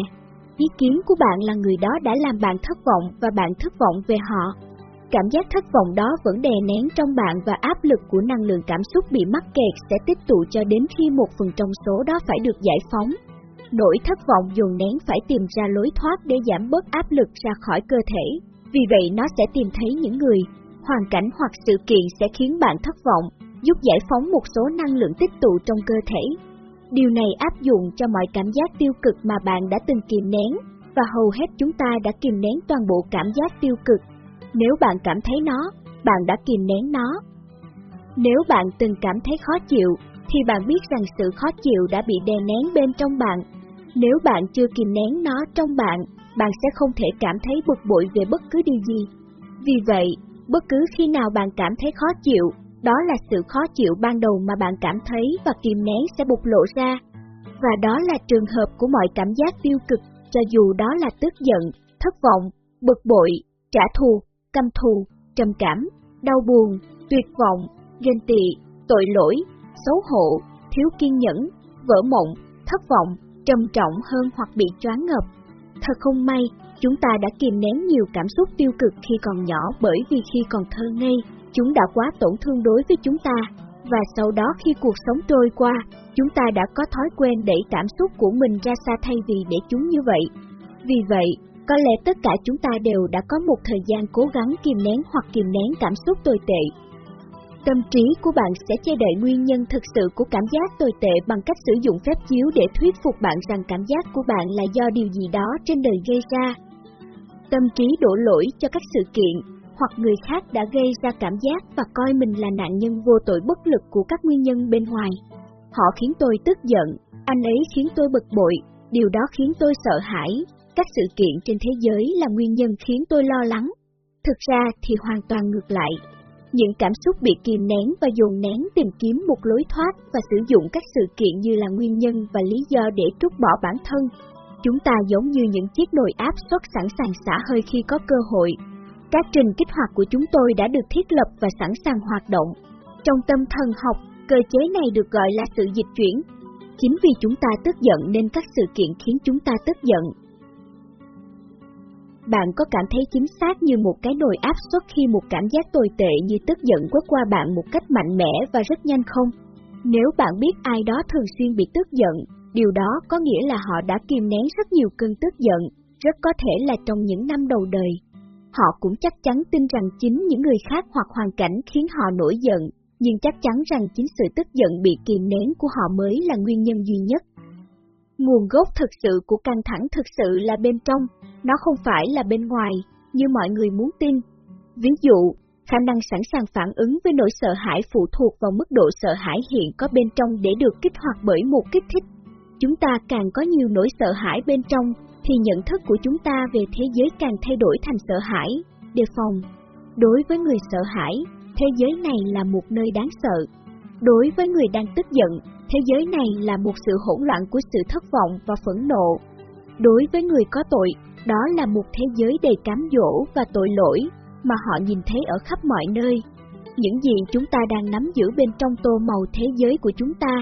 Ý kiến của bạn là người đó đã làm bạn thất vọng và bạn thất vọng về họ. Cảm giác thất vọng đó vẫn đè nén trong bạn và áp lực của năng lượng cảm xúc bị mắc kẹt sẽ tích tụ cho đến khi một phần trong số đó phải được giải phóng. Nỗi thất vọng dồn nén phải tìm ra lối thoát để giảm bớt áp lực ra khỏi cơ thể, vì vậy nó sẽ tìm thấy những người, hoàn cảnh hoặc sự kiện sẽ khiến bạn thất vọng, giúp giải phóng một số năng lượng tích tụ trong cơ thể. Điều này áp dụng cho mọi cảm giác tiêu cực mà bạn đã từng kìm nén, và hầu hết chúng ta đã kìm nén toàn bộ cảm giác tiêu cực nếu bạn cảm thấy nó, bạn đã kìm nén nó. Nếu bạn từng cảm thấy khó chịu, thì bạn biết rằng sự khó chịu đã bị đè nén bên trong bạn. Nếu bạn chưa kìm nén nó trong bạn, bạn sẽ không thể cảm thấy bực bội về bất cứ điều gì. Vì vậy, bất cứ khi nào bạn cảm thấy khó chịu, đó là sự khó chịu ban đầu mà bạn cảm thấy và kìm nén sẽ bộc lộ ra. Và đó là trường hợp của mọi cảm giác tiêu cực cho dù đó là tức giận, thất vọng, bực bội, trả thù, căm thù, trầm cảm, đau buồn, tuyệt vọng, ghen tị, tội lỗi, xấu hổ, thiếu kiên nhẫn, vỡ mộng, thất vọng, trầm trọng hơn hoặc bị choáng ngập. Thật không may, chúng ta đã kìm nén nhiều cảm xúc tiêu cực khi còn nhỏ bởi vì khi còn thơ ngây, chúng đã quá tổn thương đối với chúng ta, và sau đó khi cuộc sống trôi qua, chúng ta đã có thói quen đẩy cảm xúc của mình ra xa thay vì để chúng như vậy. Vì vậy, có lẽ tất cả chúng ta đều đã có một thời gian cố gắng kìm nén hoặc kìm nén cảm xúc tồi tệ. Tâm trí của bạn sẽ che đậy nguyên nhân thực sự của cảm giác tồi tệ bằng cách sử dụng phép chiếu để thuyết phục bạn rằng cảm giác của bạn là do điều gì đó trên đời gây ra. Tâm trí đổ lỗi cho các sự kiện hoặc người khác đã gây ra cảm giác và coi mình là nạn nhân vô tội bất lực của các nguyên nhân bên ngoài. Họ khiến tôi tức giận, anh ấy khiến tôi bực bội, điều đó khiến tôi sợ hãi, các sự kiện trên thế giới là nguyên nhân khiến tôi lo lắng. Thực ra thì hoàn toàn ngược lại. Những cảm xúc bị kìm nén và dồn nén tìm kiếm một lối thoát và sử dụng các sự kiện như là nguyên nhân và lý do để trút bỏ bản thân. Chúng ta giống như những chiếc nồi áp suất sẵn sàng xả hơi khi có cơ hội. Các trình kích hoạt của chúng tôi đã được thiết lập và sẵn sàng hoạt động. Trong tâm thần học, cơ chế này được gọi là sự dịch chuyển. Chính vì chúng ta tức giận nên các sự kiện khiến chúng ta tức giận, bạn có cảm thấy chính xác như một cái nồi áp suất khi một cảm giác tồi tệ như tức giận quét qua bạn một cách mạnh mẽ và rất nhanh không? Nếu bạn biết ai đó thường xuyên bị tức giận, điều đó có nghĩa là họ đã kìm nén rất nhiều cơn tức giận, rất có thể là trong những năm đầu đời. Họ cũng chắc chắn tin rằng chính những người khác hoặc hoàn cảnh khiến họ nổi giận, nhưng chắc chắn rằng chính sự tức giận bị kìm nén của họ mới là nguyên nhân duy nhất. Nguồn gốc thực sự của căng thẳng thực sự là bên trong, nó không phải là bên ngoài, như mọi người muốn tin. Ví dụ, khả năng sẵn sàng phản ứng với nỗi sợ hãi phụ thuộc vào mức độ sợ hãi hiện có bên trong để được kích hoạt bởi một kích thích. Chúng ta càng có nhiều nỗi sợ hãi bên trong, thì nhận thức của chúng ta về thế giới càng thay đổi thành sợ hãi, đề phòng. Đối với người sợ hãi, thế giới này là một nơi đáng sợ. Đối với người đang tức giận, thế giới này là một sự hỗn loạn của sự thất vọng và phẫn nộ. Đối với người có tội, đó là một thế giới đầy cám dỗ và tội lỗi mà họ nhìn thấy ở khắp mọi nơi. Những gì chúng ta đang nắm giữ bên trong tô màu thế giới của chúng ta.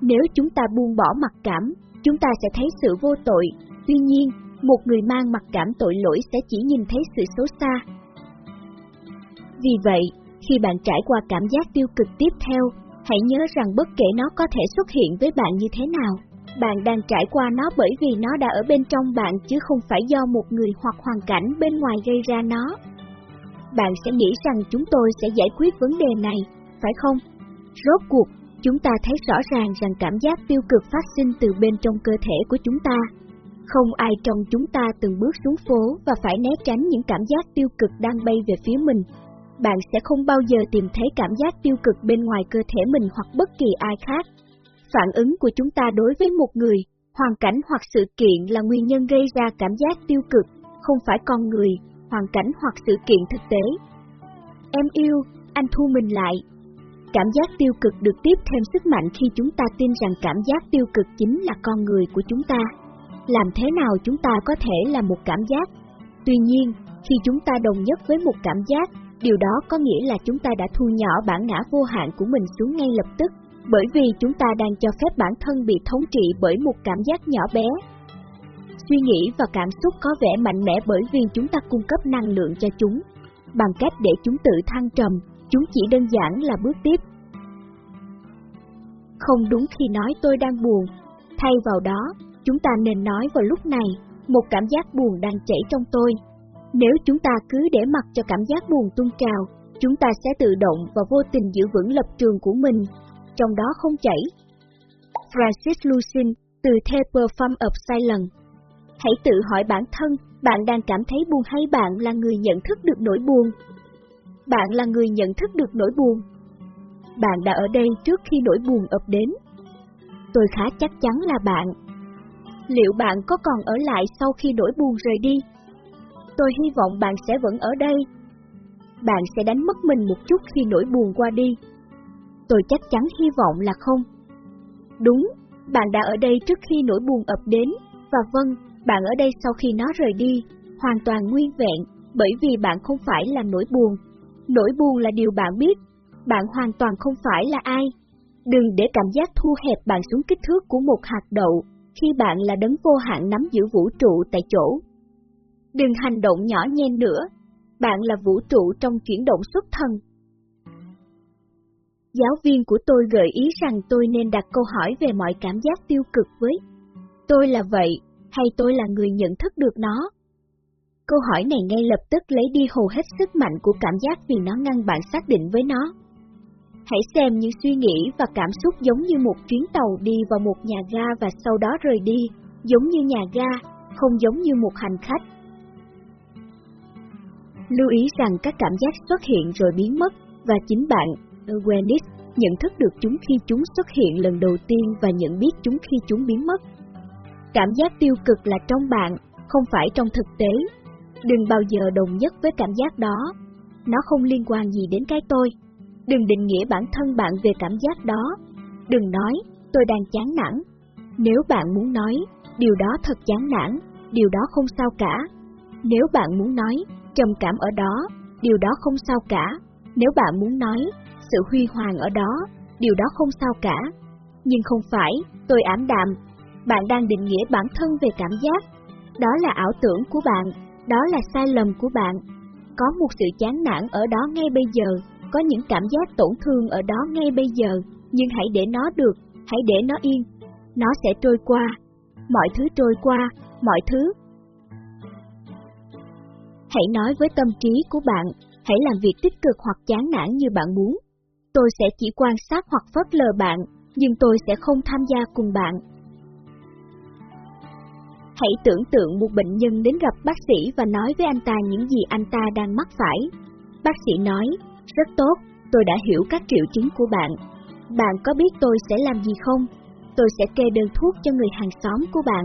Nếu chúng ta buông bỏ mặc cảm, chúng ta sẽ thấy sự vô tội. Tuy nhiên, một người mang mặc cảm tội lỗi sẽ chỉ nhìn thấy sự xấu xa. Vì vậy, khi bạn trải qua cảm giác tiêu cực tiếp theo, hãy nhớ rằng bất kể nó có thể xuất hiện với bạn như thế nào, bạn đang trải qua nó bởi vì nó đã ở bên trong bạn chứ không phải do một người hoặc hoàn cảnh bên ngoài gây ra nó. Bạn sẽ nghĩ rằng chúng tôi sẽ giải quyết vấn đề này, phải không? Rốt cuộc, chúng ta thấy rõ ràng rằng cảm giác tiêu cực phát sinh từ bên trong cơ thể của chúng ta. Không ai trong chúng ta từng bước xuống phố và phải né tránh những cảm giác tiêu cực đang bay về phía mình. Bạn sẽ không bao giờ tìm thấy cảm giác tiêu cực bên ngoài cơ thể mình hoặc bất kỳ ai khác. Phản ứng của chúng ta đối với một người, hoàn cảnh hoặc sự kiện là nguyên nhân gây ra cảm giác tiêu cực, không phải con người, hoàn cảnh hoặc sự kiện thực tế. Em yêu, anh thu mình lại. Cảm giác tiêu cực được tiếp thêm sức mạnh khi chúng ta tin rằng cảm giác tiêu cực chính là con người của chúng ta. Làm thế nào chúng ta có thể là một cảm giác? Tuy nhiên, khi chúng ta đồng nhất với một cảm giác, điều đó có nghĩa là chúng ta đã thu nhỏ bản ngã vô hạn của mình xuống ngay lập tức bởi vì chúng ta đang cho phép bản thân bị thống trị bởi một cảm giác nhỏ bé. Suy nghĩ và cảm xúc có vẻ mạnh mẽ bởi vì chúng ta cung cấp năng lượng cho chúng. Bằng cách để chúng tự thăng trầm, chúng chỉ đơn giản là bước tiếp. Không đúng khi nói tôi đang buồn, thay vào đó, chúng ta nên nói vào lúc này, một cảm giác buồn đang chảy trong tôi. Nếu chúng ta cứ để mặc cho cảm giác buồn tung trào, chúng ta sẽ tự động và vô tình giữ vững lập trường của mình trong đó không chảy. Francis Lucin, từ The Perform of Silence Hãy tự hỏi bản thân, bạn đang cảm thấy buồn hay bạn là người nhận thức được nỗi buồn? Bạn là người nhận thức được nỗi buồn. Bạn đã ở đây trước khi nỗi buồn ập đến. Tôi khá chắc chắn là bạn. Liệu bạn có còn ở lại sau khi nỗi buồn rời đi? Tôi hy vọng bạn sẽ vẫn ở đây. Bạn sẽ đánh mất mình một chút khi nỗi buồn qua đi, tôi chắc chắn hy vọng là không. Đúng, bạn đã ở đây trước khi nỗi buồn ập đến, và vâng, Bạn ở đây sau khi nó rời đi, hoàn toàn nguyên vẹn, bởi vì bạn không phải là nỗi buồn. Nỗi buồn là điều bạn biết, bạn hoàn toàn không phải là ai. Đừng để cảm giác thu hẹp bạn xuống kích thước của một hạt đậu, khi bạn là đấng vô hạn nắm giữ vũ trụ tại chỗ. Đừng hành động nhỏ nhen nữa, bạn là vũ trụ trong chuyển động xuất thân. Giáo viên của tôi gợi ý rằng tôi nên đặt câu hỏi về mọi cảm giác tiêu cực với tôi là vậy, hay tôi là người nhận thức được nó. Câu hỏi này ngay lập tức lấy đi hầu hết sức mạnh của cảm giác vì nó ngăn bạn xác định với nó. Hãy xem những suy nghĩ và cảm xúc giống như một chuyến tàu đi vào một nhà ga và sau đó rời đi, giống như nhà ga, không giống như một hành khách. Lưu ý rằng các cảm giác xuất hiện rồi biến mất, và chính bạn, awareness, nhận thức được chúng khi chúng xuất hiện lần đầu tiên và nhận biết chúng khi chúng biến mất. Cảm giác tiêu cực là trong bạn, không phải trong thực tế. Đừng bao giờ đồng nhất với cảm giác đó. Nó không liên quan gì đến cái tôi. Đừng định nghĩa bản thân bạn về cảm giác đó. Đừng nói, tôi đang chán nản. Nếu bạn muốn nói, điều đó thật chán nản, điều đó không sao cả. Nếu bạn muốn nói, trầm cảm ở đó, điều đó không sao cả. Nếu bạn muốn nói, sự huy hoàng ở đó, điều đó không sao cả. Nhưng không phải, tôi ảm đạm. Bạn đang định nghĩa bản thân về cảm giác. Đó là ảo tưởng của bạn, đó là sai lầm của bạn. Có một sự chán nản ở đó ngay bây giờ, có những cảm giác tổn thương ở đó ngay bây giờ, nhưng hãy để nó được, hãy để nó yên. Nó sẽ trôi qua. Mọi thứ trôi qua, mọi thứ. Hãy nói với tâm trí của bạn, hãy làm việc tích cực hoặc chán nản như bạn muốn. Tôi sẽ chỉ quan sát hoặc phớt lờ bạn, nhưng tôi sẽ không tham gia cùng bạn. Hãy tưởng tượng một bệnh nhân đến gặp bác sĩ và nói với anh ta những gì anh ta đang mắc phải. Bác sĩ nói, rất tốt, tôi đã hiểu các triệu chứng của bạn. Bạn có biết tôi sẽ làm gì không? Tôi sẽ kê đơn thuốc cho người hàng xóm của bạn.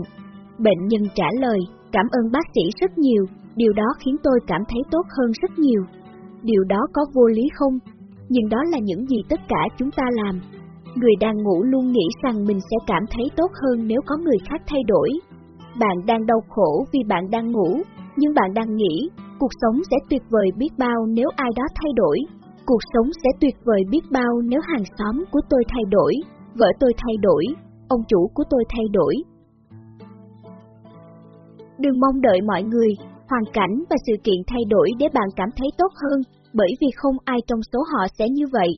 Bệnh nhân trả lời, cảm ơn bác sĩ rất nhiều, điều đó khiến tôi cảm thấy tốt hơn rất nhiều. Điều đó có vô lý không? Nhưng đó là những gì tất cả chúng ta làm. Người đang ngủ luôn nghĩ rằng mình sẽ cảm thấy tốt hơn nếu có người khác thay đổi. Bạn đang đau khổ vì bạn đang ngủ, nhưng bạn đang nghĩ, cuộc sống sẽ tuyệt vời biết bao nếu ai đó thay đổi. Cuộc sống sẽ tuyệt vời biết bao nếu hàng xóm của tôi thay đổi, vợ tôi thay đổi, ông chủ của tôi thay đổi. Đừng mong đợi mọi người, hoàn cảnh và sự kiện thay đổi để bạn cảm thấy tốt hơn, bởi vì không ai trong số họ sẽ như vậy.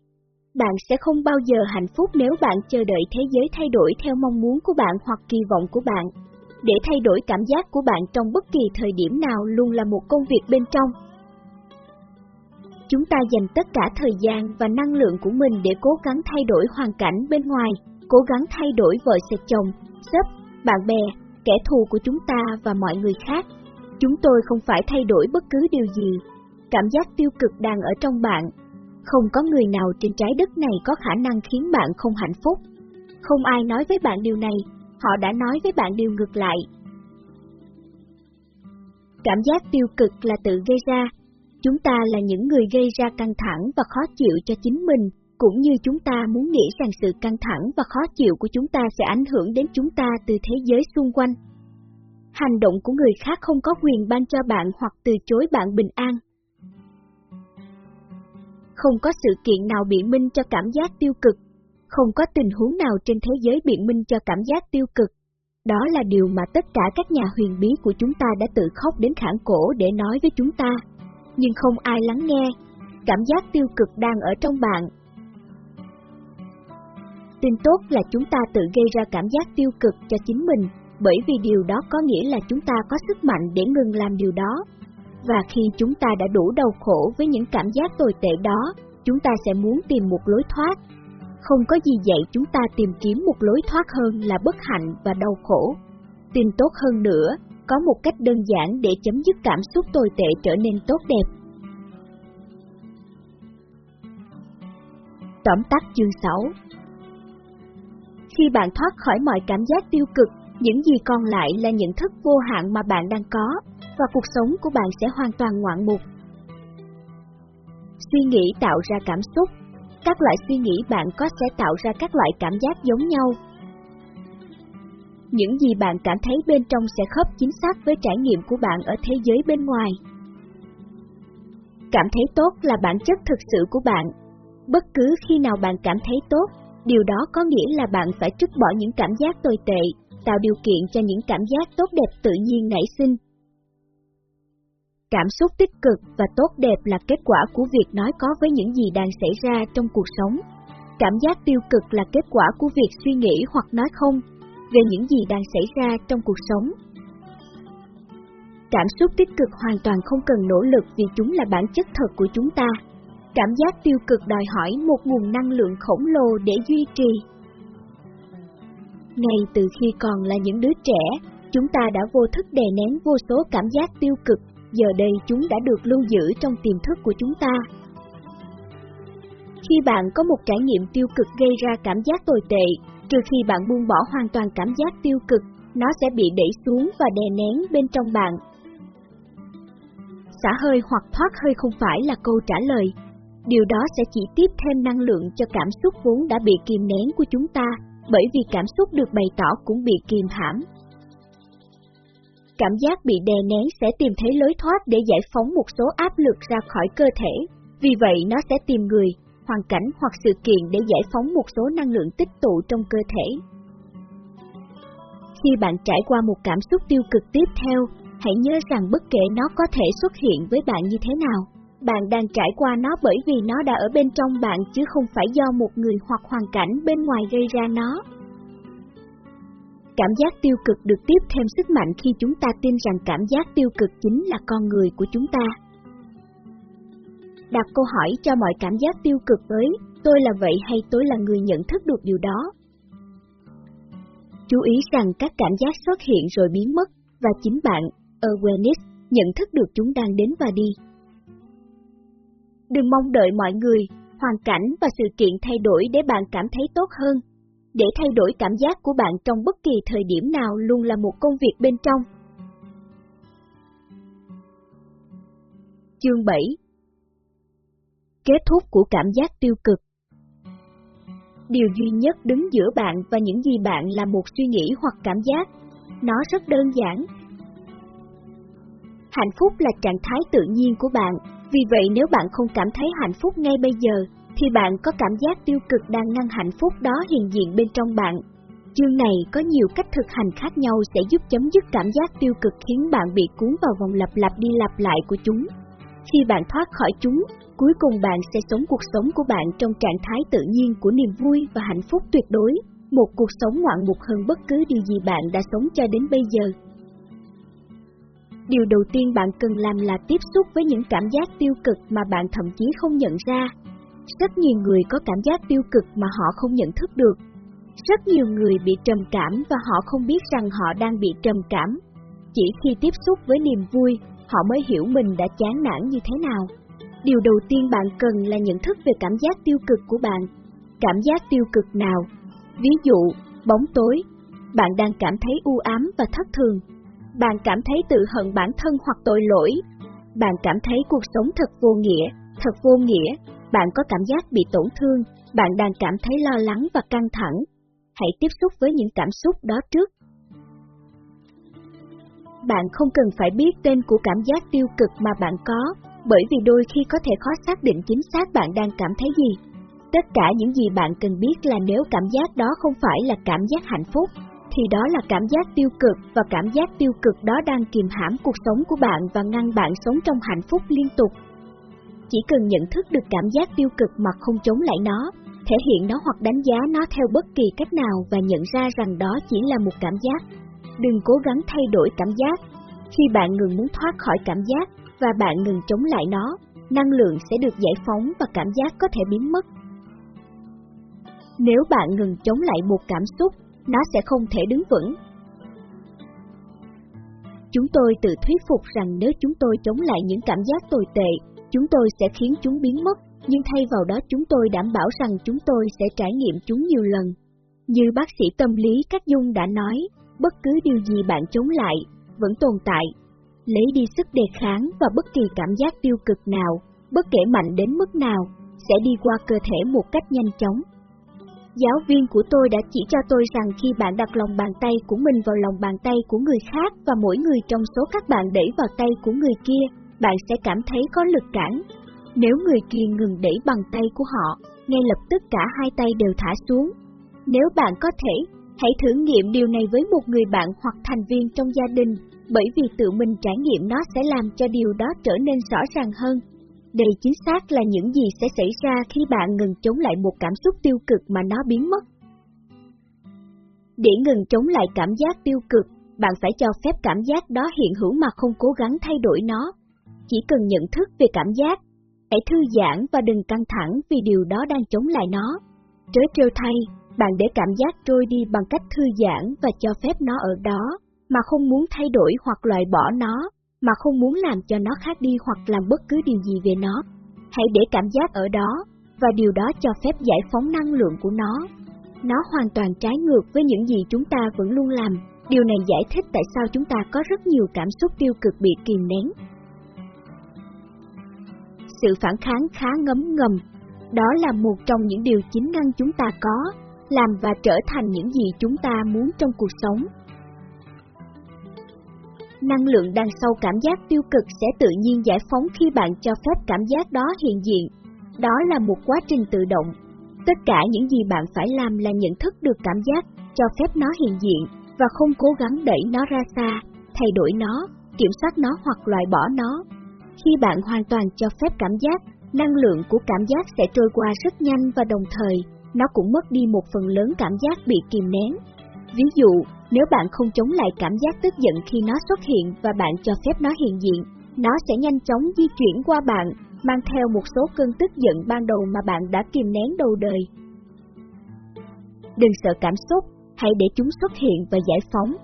Bạn sẽ không bao giờ hạnh phúc nếu bạn chờ đợi thế giới thay đổi theo mong muốn của bạn hoặc kỳ vọng của bạn. Để thay đổi cảm giác của bạn trong bất kỳ thời điểm nào luôn là một công việc bên trong. Chúng ta dành tất cả thời gian và năng lượng của mình để cố gắng thay đổi hoàn cảnh bên ngoài, cố gắng thay đổi vợ sẽ chồng, sếp, bạn bè, kẻ thù của chúng ta và mọi người khác. Chúng tôi không phải thay đổi bất cứ điều gì. Cảm giác tiêu cực đang ở trong bạn. Không có người nào trên trái đất này có khả năng khiến bạn không hạnh phúc. Không ai nói với bạn điều này, họ đã nói với bạn điều ngược lại. Cảm giác tiêu cực là tự gây ra. Chúng ta là những người gây ra căng thẳng và khó chịu cho chính mình, cũng như chúng ta muốn nghĩ rằng sự căng thẳng và khó chịu của chúng ta sẽ ảnh hưởng đến chúng ta từ thế giới xung quanh. Hành động của người khác không có quyền ban cho bạn hoặc từ chối bạn bình an. Không có sự kiện nào biện minh cho cảm giác tiêu cực, không có tình huống nào trên thế giới biện minh cho cảm giác tiêu cực. Đó là điều mà tất cả các nhà huyền bí của chúng ta đã tự khóc đến khản cổ để nói với chúng ta. Nhưng không ai lắng nghe, cảm giác tiêu cực đang ở trong bạn. Tin tốt là chúng ta tự gây ra cảm giác tiêu cực cho chính mình, bởi vì điều đó có nghĩa là chúng ta có sức mạnh để ngừng làm điều đó. Và khi chúng ta đã đủ đau khổ với những cảm giác tồi tệ đó, chúng ta sẽ muốn tìm một lối thoát. Không có gì dạy chúng ta tìm kiếm một lối thoát hơn là bất hạnh và đau khổ. Tin tốt hơn nữa, có một cách đơn giản để chấm dứt cảm xúc tồi tệ trở nên tốt đẹp. Tóm tắt chương 6 Khi bạn thoát khỏi mọi cảm giác tiêu cực, những gì còn lại là nhận thức vô hạn mà bạn đang có, và cuộc sống của bạn sẽ hoàn toàn ngoạn mục. Suy nghĩ tạo ra cảm xúc, các loại suy nghĩ bạn có sẽ tạo ra các loại cảm giác giống nhau. những gì bạn cảm thấy bên trong sẽ khớp chính xác với trải nghiệm của bạn ở thế giới bên ngoài. Cảm thấy tốt là bản chất thực sự của bạn. Bất cứ khi nào bạn cảm thấy tốt, điều đó có nghĩa là bạn phải trút bỏ những cảm giác tồi tệ, tạo điều kiện cho những cảm giác tốt đẹp tự nhiên nảy sinh. Cảm xúc tích cực và tốt đẹp là kết quả của việc nói có với những gì đang xảy ra trong cuộc sống. Cảm giác tiêu cực là kết quả của việc suy nghĩ hoặc nói không về những gì đang xảy ra trong cuộc sống. Cảm xúc tích cực hoàn toàn không cần nỗ lực vì chúng là bản chất thật của chúng ta. Cảm giác tiêu cực đòi hỏi một nguồn năng lượng khổng lồ để duy trì. Ngay từ khi còn là những đứa trẻ, chúng ta đã vô thức đè nén vô số cảm giác tiêu cực, giờ đây chúng đã được lưu giữ trong tiềm thức của chúng ta. Khi bạn có một trải nghiệm tiêu cực gây ra cảm giác tồi tệ, trừ khi bạn buông bỏ hoàn toàn cảm giác tiêu cực, nó sẽ bị đẩy xuống và đè nén bên trong bạn. Xả hơi hoặc thoát hơi không phải là câu trả lời. Điều đó sẽ chỉ tiếp thêm năng lượng cho cảm xúc vốn đã bị kìm nén của chúng ta, bởi vì cảm xúc được bày tỏ cũng bị kìm hãm. Cảm giác bị đè nén sẽ tìm thấy lối thoát để giải phóng một số áp lực ra khỏi cơ thể, vì vậy nó sẽ tìm người, hoàn cảnh hoặc sự kiện để giải phóng một số năng lượng tích tụ trong cơ thể. Khi bạn trải qua một cảm xúc tiêu cực tiếp theo, hãy nhớ rằng bất kể nó có thể xuất hiện với bạn như thế nào, bạn đang trải qua nó bởi vì nó đã ở bên trong bạn chứ không phải do một người hoặc hoàn cảnh bên ngoài gây ra nó. Cảm giác tiêu cực được tiếp thêm sức mạnh khi chúng ta tin rằng cảm giác tiêu cực chính là con người của chúng ta đặt câu hỏi cho mọi cảm giác tiêu cực với tôi là vậy hay tôi là người nhận thức được điều đó. Chú ý rằng các cảm giác xuất hiện rồi biến mất, và chính bạn, awareness, nhận thức được chúng đang đến và đi. Đừng mong đợi mọi người, hoàn cảnh và sự kiện thay đổi để bạn cảm thấy tốt hơn. Để thay đổi cảm giác của bạn trong bất kỳ thời điểm nào luôn là một công việc bên trong. Chương 7 kết thúc của cảm giác tiêu cực. Điều duy nhất đứng giữa bạn và những gì bạn là một suy nghĩ hoặc cảm giác. Nó rất đơn giản. Hạnh phúc là trạng thái tự nhiên của bạn, vì vậy nếu bạn không cảm thấy hạnh phúc ngay bây giờ, thì bạn có cảm giác tiêu cực đang ngăn hạnh phúc đó hiện diện bên trong bạn. Chương này có nhiều cách thực hành khác nhau sẽ giúp chấm dứt cảm giác tiêu cực khiến bạn bị cuốn vào vòng lặp lặp đi lặp lại của chúng. Khi bạn thoát khỏi chúng, cuối cùng bạn sẽ sống cuộc sống của bạn trong trạng thái tự nhiên của niềm vui và hạnh phúc tuyệt đối, một cuộc sống ngoạn mục hơn bất cứ điều gì bạn đã sống cho đến bây giờ. Điều đầu tiên bạn cần làm là tiếp xúc với những cảm giác tiêu cực mà bạn thậm chí không nhận ra. Rất nhiều người có cảm giác tiêu cực mà họ không nhận thức được. Rất nhiều người bị trầm cảm và họ không biết rằng họ đang bị trầm cảm. Chỉ khi tiếp xúc với niềm vui, họ mới hiểu mình đã chán nản như thế nào. Điều đầu tiên bạn cần là nhận thức về cảm giác tiêu cực của bạn. Cảm giác tiêu cực nào? Ví dụ, bóng tối. Bạn đang cảm thấy u ám và thất thường. Bạn cảm thấy tự hận bản thân hoặc tội lỗi. Bạn cảm thấy cuộc sống thật vô nghĩa, thật vô nghĩa. Bạn có cảm giác bị tổn thương. Bạn đang cảm thấy lo lắng và căng thẳng. Hãy tiếp xúc với những cảm xúc đó trước bạn không cần phải biết tên của cảm giác tiêu cực mà bạn có, bởi vì đôi khi có thể khó xác định chính xác bạn đang cảm thấy gì. Tất cả những gì bạn cần biết là nếu cảm giác đó không phải là cảm giác hạnh phúc, thì đó là cảm giác tiêu cực và cảm giác tiêu cực đó đang kìm hãm cuộc sống của bạn và ngăn bạn sống trong hạnh phúc liên tục. Chỉ cần nhận thức được cảm giác tiêu cực mà không chống lại nó, thể hiện nó hoặc đánh giá nó theo bất kỳ cách nào và nhận ra rằng đó chỉ là một cảm giác. Đừng cố gắng thay đổi cảm giác. Khi bạn ngừng muốn thoát khỏi cảm giác và bạn ngừng chống lại nó, năng lượng sẽ được giải phóng và cảm giác có thể biến mất. Nếu bạn ngừng chống lại một cảm xúc, nó sẽ không thể đứng vững. Chúng tôi tự thuyết phục rằng nếu chúng tôi chống lại những cảm giác tồi tệ, chúng tôi sẽ khiến chúng biến mất, nhưng thay vào đó chúng tôi đảm bảo rằng chúng tôi sẽ trải nghiệm chúng nhiều lần. Như bác sĩ tâm lý Cát Dung đã nói, bất cứ điều gì bạn chống lại, vẫn tồn tại. Lấy đi sức đề kháng và bất kỳ cảm giác tiêu cực nào, bất kể mạnh đến mức nào, sẽ đi qua cơ thể một cách nhanh chóng. Giáo viên của tôi đã chỉ cho tôi rằng khi bạn đặt lòng bàn tay của mình vào lòng bàn tay của người khác và mỗi người trong số các bạn đẩy vào tay của người kia, bạn sẽ cảm thấy có lực cản. Nếu người kia ngừng đẩy bằng tay của họ, ngay lập tức cả hai tay đều thả xuống. Nếu bạn có thể, hãy thử nghiệm điều này với một người bạn hoặc thành viên trong gia đình, bởi vì tự mình trải nghiệm nó sẽ làm cho điều đó trở nên rõ ràng hơn. Đây chính xác là những gì sẽ xảy ra khi bạn ngừng chống lại một cảm xúc tiêu cực mà nó biến mất. Để ngừng chống lại cảm giác tiêu cực, bạn phải cho phép cảm giác đó hiện hữu mà không cố gắng thay đổi nó. Chỉ cần nhận thức về cảm giác, hãy thư giãn và đừng căng thẳng vì điều đó đang chống lại nó. Trớ trêu thay, bạn để cảm giác trôi đi bằng cách thư giãn và cho phép nó ở đó, mà không muốn thay đổi hoặc loại bỏ nó, mà không muốn làm cho nó khác đi hoặc làm bất cứ điều gì về nó. Hãy để cảm giác ở đó, và điều đó cho phép giải phóng năng lượng của nó. Nó hoàn toàn trái ngược với những gì chúng ta vẫn luôn làm. Điều này giải thích tại sao chúng ta có rất nhiều cảm xúc tiêu cực bị kìm nén. Sự phản kháng khá ngấm ngầm, đó là một trong những điều chính ngăn chúng ta có, làm và trở thành những gì chúng ta muốn trong cuộc sống. Năng lượng đằng sau cảm giác tiêu cực sẽ tự nhiên giải phóng khi bạn cho phép cảm giác đó hiện diện. Đó là một quá trình tự động. Tất cả những gì bạn phải làm là nhận thức được cảm giác, cho phép nó hiện diện, và không cố gắng đẩy nó ra xa, thay đổi nó, kiểm soát nó hoặc loại bỏ nó. Khi bạn hoàn toàn cho phép cảm giác, năng lượng của cảm giác sẽ trôi qua rất nhanh và đồng thời, nó cũng mất đi một phần lớn cảm giác bị kìm nén. Ví dụ, nếu bạn không chống lại cảm giác tức giận khi nó xuất hiện và bạn cho phép nó hiện diện, nó sẽ nhanh chóng di chuyển qua bạn, mang theo một số cơn tức giận ban đầu mà bạn đã kìm nén đầu đời. Đừng sợ cảm xúc, hãy để chúng xuất hiện và giải phóng.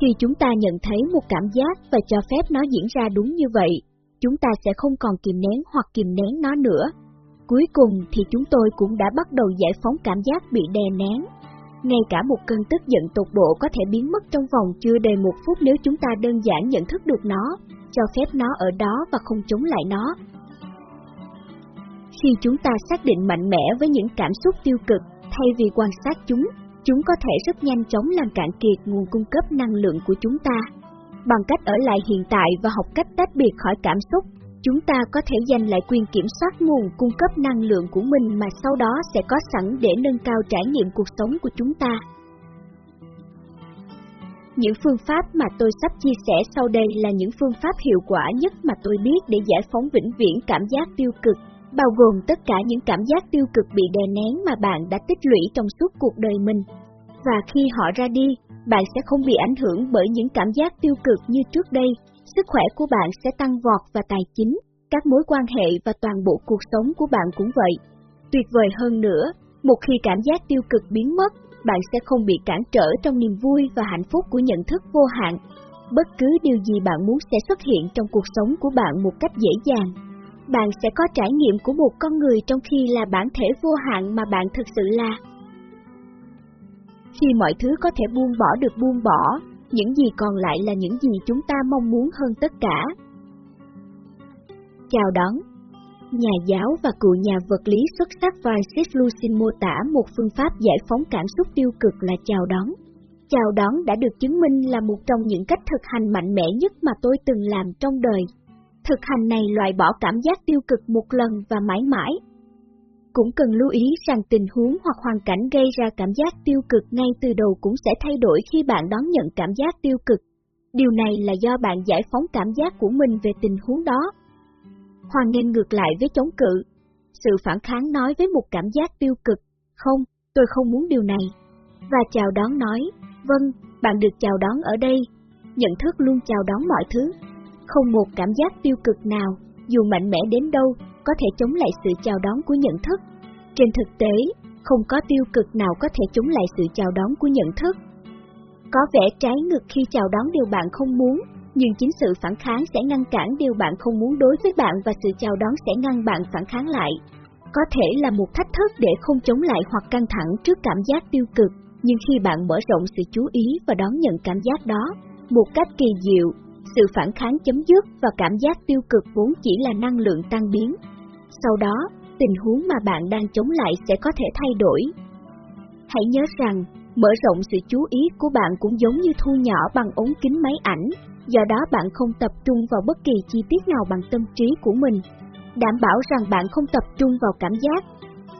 Khi chúng ta nhận thấy một cảm giác và cho phép nó diễn ra đúng như vậy, chúng ta sẽ không còn kìm nén hoặc kìm nén nó nữa. Cuối cùng thì chúng tôi cũng đã bắt đầu giải phóng cảm giác bị đè nén. Ngay cả một cơn tức giận tột độ có thể biến mất trong vòng chưa đầy một phút nếu chúng ta đơn giản nhận thức được nó, cho phép nó ở đó và không chống lại nó. Khi chúng ta xác định mạnh mẽ với những cảm xúc tiêu cực, thay vì quan sát chúng, chúng có thể rất nhanh chóng làm cạn kiệt nguồn cung cấp năng lượng của chúng ta. Bằng cách ở lại hiện tại và học cách tách biệt khỏi cảm xúc, chúng ta có thể giành lại quyền kiểm soát nguồn cung cấp năng lượng của mình mà sau đó sẽ có sẵn để nâng cao trải nghiệm cuộc sống của chúng ta. Những phương pháp mà tôi sắp chia sẻ sau đây là những phương pháp hiệu quả nhất mà tôi biết để giải phóng vĩnh viễn cảm giác tiêu cực, bao gồm tất cả những cảm giác tiêu cực bị đè nén mà bạn đã tích lũy trong suốt cuộc đời mình. Và khi họ ra đi, bạn sẽ không bị ảnh hưởng bởi những cảm giác tiêu cực như trước đây, sức khỏe của bạn sẽ tăng vọt và tài chính, các mối quan hệ và toàn bộ cuộc sống của bạn cũng vậy. Tuyệt vời hơn nữa, một khi cảm giác tiêu cực biến mất, bạn sẽ không bị cản trở trong niềm vui và hạnh phúc của nhận thức vô hạn. Bất cứ điều gì bạn muốn sẽ xuất hiện trong cuộc sống của bạn một cách dễ dàng. Bạn sẽ có trải nghiệm của một con người trong khi là bản thể vô hạn mà bạn thực sự là. Khi mọi thứ có thể buông bỏ được buông bỏ, những gì còn lại là những gì chúng ta mong muốn hơn tất cả. Chào đón Nhà giáo và cựu nhà vật lý xuất sắc Francis Lucin mô tả một phương pháp giải phóng cảm xúc tiêu cực là chào đón. Chào đón đã được chứng minh là một trong những cách thực hành mạnh mẽ nhất mà tôi từng làm trong đời. Thực hành này loại bỏ cảm giác tiêu cực một lần và mãi mãi, cũng cần lưu ý rằng tình huống hoặc hoàn cảnh gây ra cảm giác tiêu cực ngay từ đầu cũng sẽ thay đổi khi bạn đón nhận cảm giác tiêu cực. Điều này là do bạn giải phóng cảm giác của mình về tình huống đó. Hoàn nghênh ngược lại với chống cự. Sự phản kháng nói với một cảm giác tiêu cực, không, tôi không muốn điều này. Và chào đón nói, vâng, bạn được chào đón ở đây. Nhận thức luôn chào đón mọi thứ. Không một cảm giác tiêu cực nào, dù mạnh mẽ đến đâu, có thể chống lại sự chào đón của nhận thức. Trên thực tế, không có tiêu cực nào có thể chống lại sự chào đón của nhận thức. Có vẻ trái ngược khi chào đón điều bạn không muốn, nhưng chính sự phản kháng sẽ ngăn cản điều bạn không muốn đối với bạn và sự chào đón sẽ ngăn bạn phản kháng lại. Có thể là một thách thức để không chống lại hoặc căng thẳng trước cảm giác tiêu cực, nhưng khi bạn mở rộng sự chú ý và đón nhận cảm giác đó, một cách kỳ diệu, sự phản kháng chấm dứt và cảm giác tiêu cực vốn chỉ là năng lượng tăng biến, sau đó, tình huống mà bạn đang chống lại sẽ có thể thay đổi. Hãy nhớ rằng, mở rộng sự chú ý của bạn cũng giống như thu nhỏ bằng ống kính máy ảnh, do đó bạn không tập trung vào bất kỳ chi tiết nào bằng tâm trí của mình. Đảm bảo rằng bạn không tập trung vào cảm giác.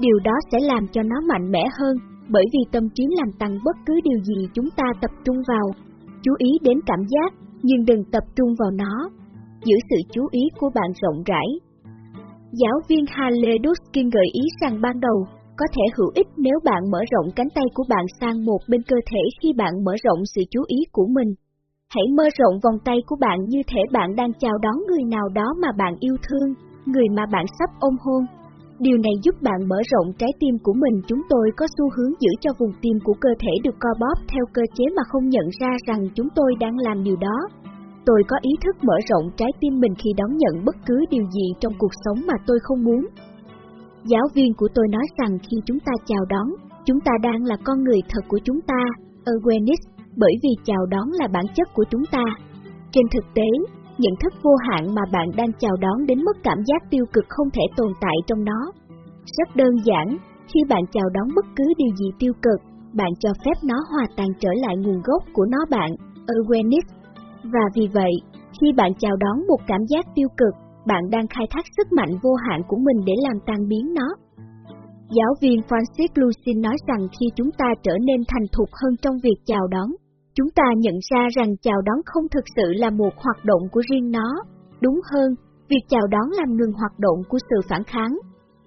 Điều đó sẽ làm cho nó mạnh mẽ hơn, bởi vì tâm trí làm tăng bất cứ điều gì chúng ta tập trung vào. Chú ý đến cảm giác, nhưng đừng tập trung vào nó. Giữ sự chú ý của bạn rộng rãi. Giáo viên Halle gợi ý rằng ban đầu, có thể hữu ích nếu bạn mở rộng cánh tay của bạn sang một bên cơ thể khi bạn mở rộng sự chú ý của mình. Hãy mơ rộng vòng tay của bạn như thể bạn đang chào đón người nào đó mà bạn yêu thương, người mà bạn sắp ôm hôn. Điều này giúp bạn mở rộng trái tim của mình. Chúng tôi có xu hướng giữ cho vùng tim của cơ thể được co bóp theo cơ chế mà không nhận ra rằng chúng tôi đang làm điều đó. Tôi có ý thức mở rộng trái tim mình khi đón nhận bất cứ điều gì trong cuộc sống mà tôi không muốn. Giáo viên của tôi nói rằng khi chúng ta chào đón, chúng ta đang là con người thật của chúng ta, awareness, bởi vì chào đón là bản chất của chúng ta. Trên thực tế, nhận thức vô hạn mà bạn đang chào đón đến mức cảm giác tiêu cực không thể tồn tại trong nó. Rất đơn giản, khi bạn chào đón bất cứ điều gì tiêu cực, bạn cho phép nó hòa tan trở lại nguồn gốc của nó bạn, awareness. Và vì vậy, khi bạn chào đón một cảm giác tiêu cực, bạn đang khai thác sức mạnh vô hạn của mình để làm tan biến nó. Giáo viên Francis Lucin nói rằng khi chúng ta trở nên thành thục hơn trong việc chào đón, chúng ta nhận ra rằng chào đón không thực sự là một hoạt động của riêng nó. Đúng hơn, việc chào đón làm ngừng hoạt động của sự phản kháng.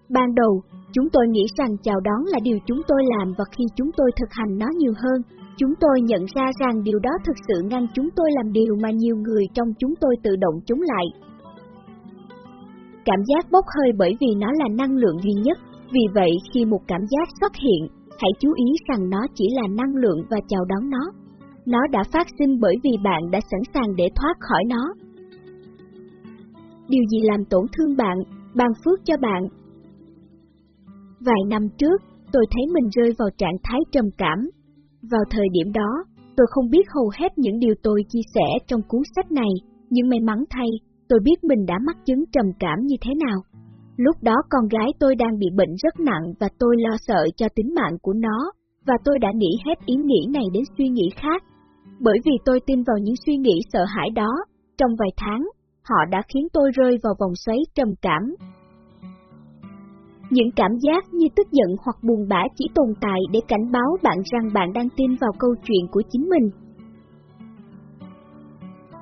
Ban đầu, chúng tôi nghĩ rằng chào đón là điều chúng tôi làm và khi chúng tôi thực hành nó nhiều hơn, chúng tôi nhận ra rằng điều đó thực sự ngăn chúng tôi làm điều mà nhiều người trong chúng tôi tự động chống lại. Cảm giác bốc hơi bởi vì nó là năng lượng duy nhất, vì vậy khi một cảm giác xuất hiện, hãy chú ý rằng nó chỉ là năng lượng và chào đón nó. Nó đã phát sinh bởi vì bạn đã sẵn sàng để thoát khỏi nó. Điều gì làm tổn thương bạn, ban phước cho bạn? Vài năm trước, tôi thấy mình rơi vào trạng thái trầm cảm. Vào thời điểm đó, tôi không biết hầu hết những điều tôi chia sẻ trong cuốn sách này, nhưng may mắn thay, tôi biết mình đã mắc chứng trầm cảm như thế nào. Lúc đó con gái tôi đang bị bệnh rất nặng và tôi lo sợ cho tính mạng của nó, và tôi đã nghĩ hết ý nghĩ này đến suy nghĩ khác. Bởi vì tôi tin vào những suy nghĩ sợ hãi đó, trong vài tháng, họ đã khiến tôi rơi vào vòng xoáy trầm cảm. Những cảm giác như tức giận hoặc buồn bã chỉ tồn tại để cảnh báo bạn rằng bạn đang tin vào câu chuyện của chính mình.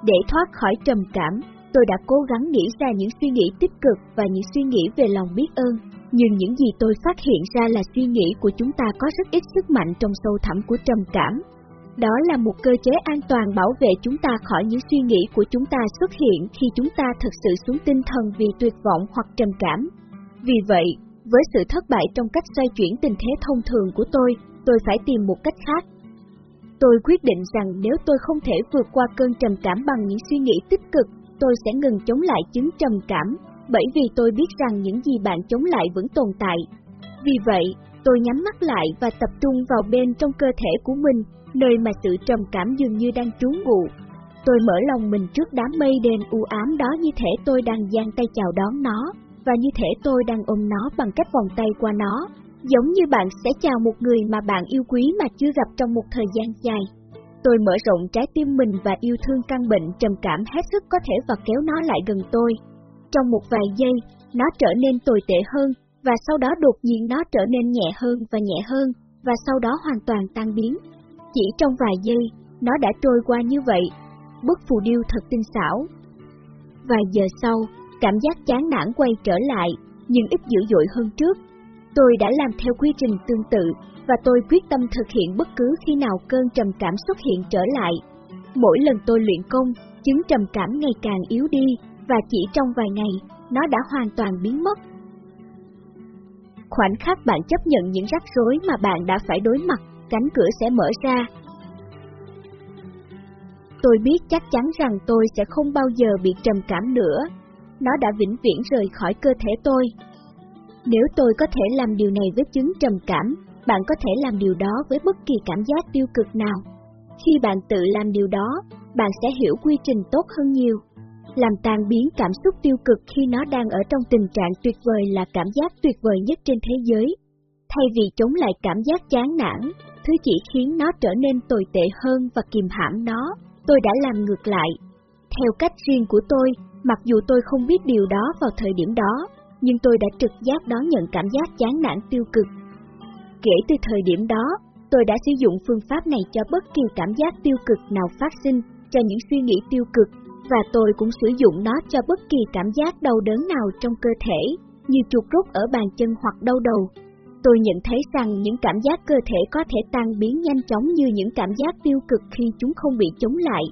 Để thoát khỏi trầm cảm, tôi đã cố gắng nghĩ ra những suy nghĩ tích cực và những suy nghĩ về lòng biết ơn, nhưng những gì tôi phát hiện ra là suy nghĩ của chúng ta có rất ít sức mạnh trong sâu thẳm của trầm cảm. Đó là một cơ chế an toàn bảo vệ chúng ta khỏi những suy nghĩ của chúng ta xuất hiện khi chúng ta thực sự xuống tinh thần vì tuyệt vọng hoặc trầm cảm. Vì vậy, với sự thất bại trong cách xoay chuyển tình thế thông thường của tôi, tôi phải tìm một cách khác. Tôi quyết định rằng nếu tôi không thể vượt qua cơn trầm cảm bằng những suy nghĩ tích cực tôi sẽ ngừng chống lại chứng trầm cảm, bởi vì tôi biết rằng những gì bạn chống lại vẫn tồn tại. Vì vậy, tôi nhắm mắt lại và tập trung vào bên trong cơ thể của mình, nơi mà sự trầm cảm dường như đang trú ngụ. Tôi mở lòng mình trước đám mây đen u ám đó như thể tôi đang giang tay chào đón nó, và như thể tôi đang ôm nó bằng cách vòng tay qua nó, giống như bạn sẽ chào một người mà bạn yêu quý mà chưa gặp trong một thời gian dài. Tôi mở rộng trái tim mình và yêu thương căn bệnh trầm cảm hết sức có thể và kéo nó lại gần tôi. Trong một vài giây, nó trở nên tồi tệ hơn, và sau đó đột nhiên nó trở nên nhẹ hơn và nhẹ hơn, và sau đó hoàn toàn tan biến. Chỉ trong vài giây, nó đã trôi qua như vậy. Bức phù điêu thật tinh xảo. Vài giờ sau, cảm giác chán nản quay trở lại, nhưng ít dữ dội hơn trước. Tôi đã làm theo quy trình tương tự, và tôi quyết tâm thực hiện bất cứ khi nào cơn trầm cảm xuất hiện trở lại. Mỗi lần tôi luyện công, chứng trầm cảm ngày càng yếu đi, và chỉ trong vài ngày, nó đã hoàn toàn biến mất. Khoảnh khắc bạn chấp nhận những rắc rối mà bạn đã phải đối mặt, cánh cửa sẽ mở ra. Tôi biết chắc chắn rằng tôi sẽ không bao giờ bị trầm cảm nữa. Nó đã vĩnh viễn rời khỏi cơ thể tôi. Nếu tôi có thể làm điều này với chứng trầm cảm, bạn có thể làm điều đó với bất kỳ cảm giác tiêu cực nào. Khi bạn tự làm điều đó, bạn sẽ hiểu quy trình tốt hơn nhiều. làm tan biến cảm xúc tiêu cực khi nó đang ở trong tình trạng tuyệt vời là cảm giác tuyệt vời nhất trên thế giới. Thay vì chống lại cảm giác chán nản, thứ chỉ khiến nó trở nên tồi tệ hơn và kìm hãm nó, tôi đã làm ngược lại. Theo cách riêng của tôi, mặc dù tôi không biết điều đó vào thời điểm đó, nhưng tôi đã trực giác đón nhận cảm giác chán nản tiêu cực. Kể từ thời điểm đó, tôi đã sử dụng phương pháp này cho bất kỳ cảm giác tiêu cực nào phát sinh, cho những suy nghĩ tiêu cực, và tôi cũng sử dụng nó cho bất kỳ cảm giác đau đớn nào trong cơ thể, như chuột rút ở bàn chân hoặc đau đầu. Tôi nhận thấy rằng những cảm giác cơ thể có thể tan biến nhanh chóng như những cảm giác tiêu cực khi chúng không bị chống lại.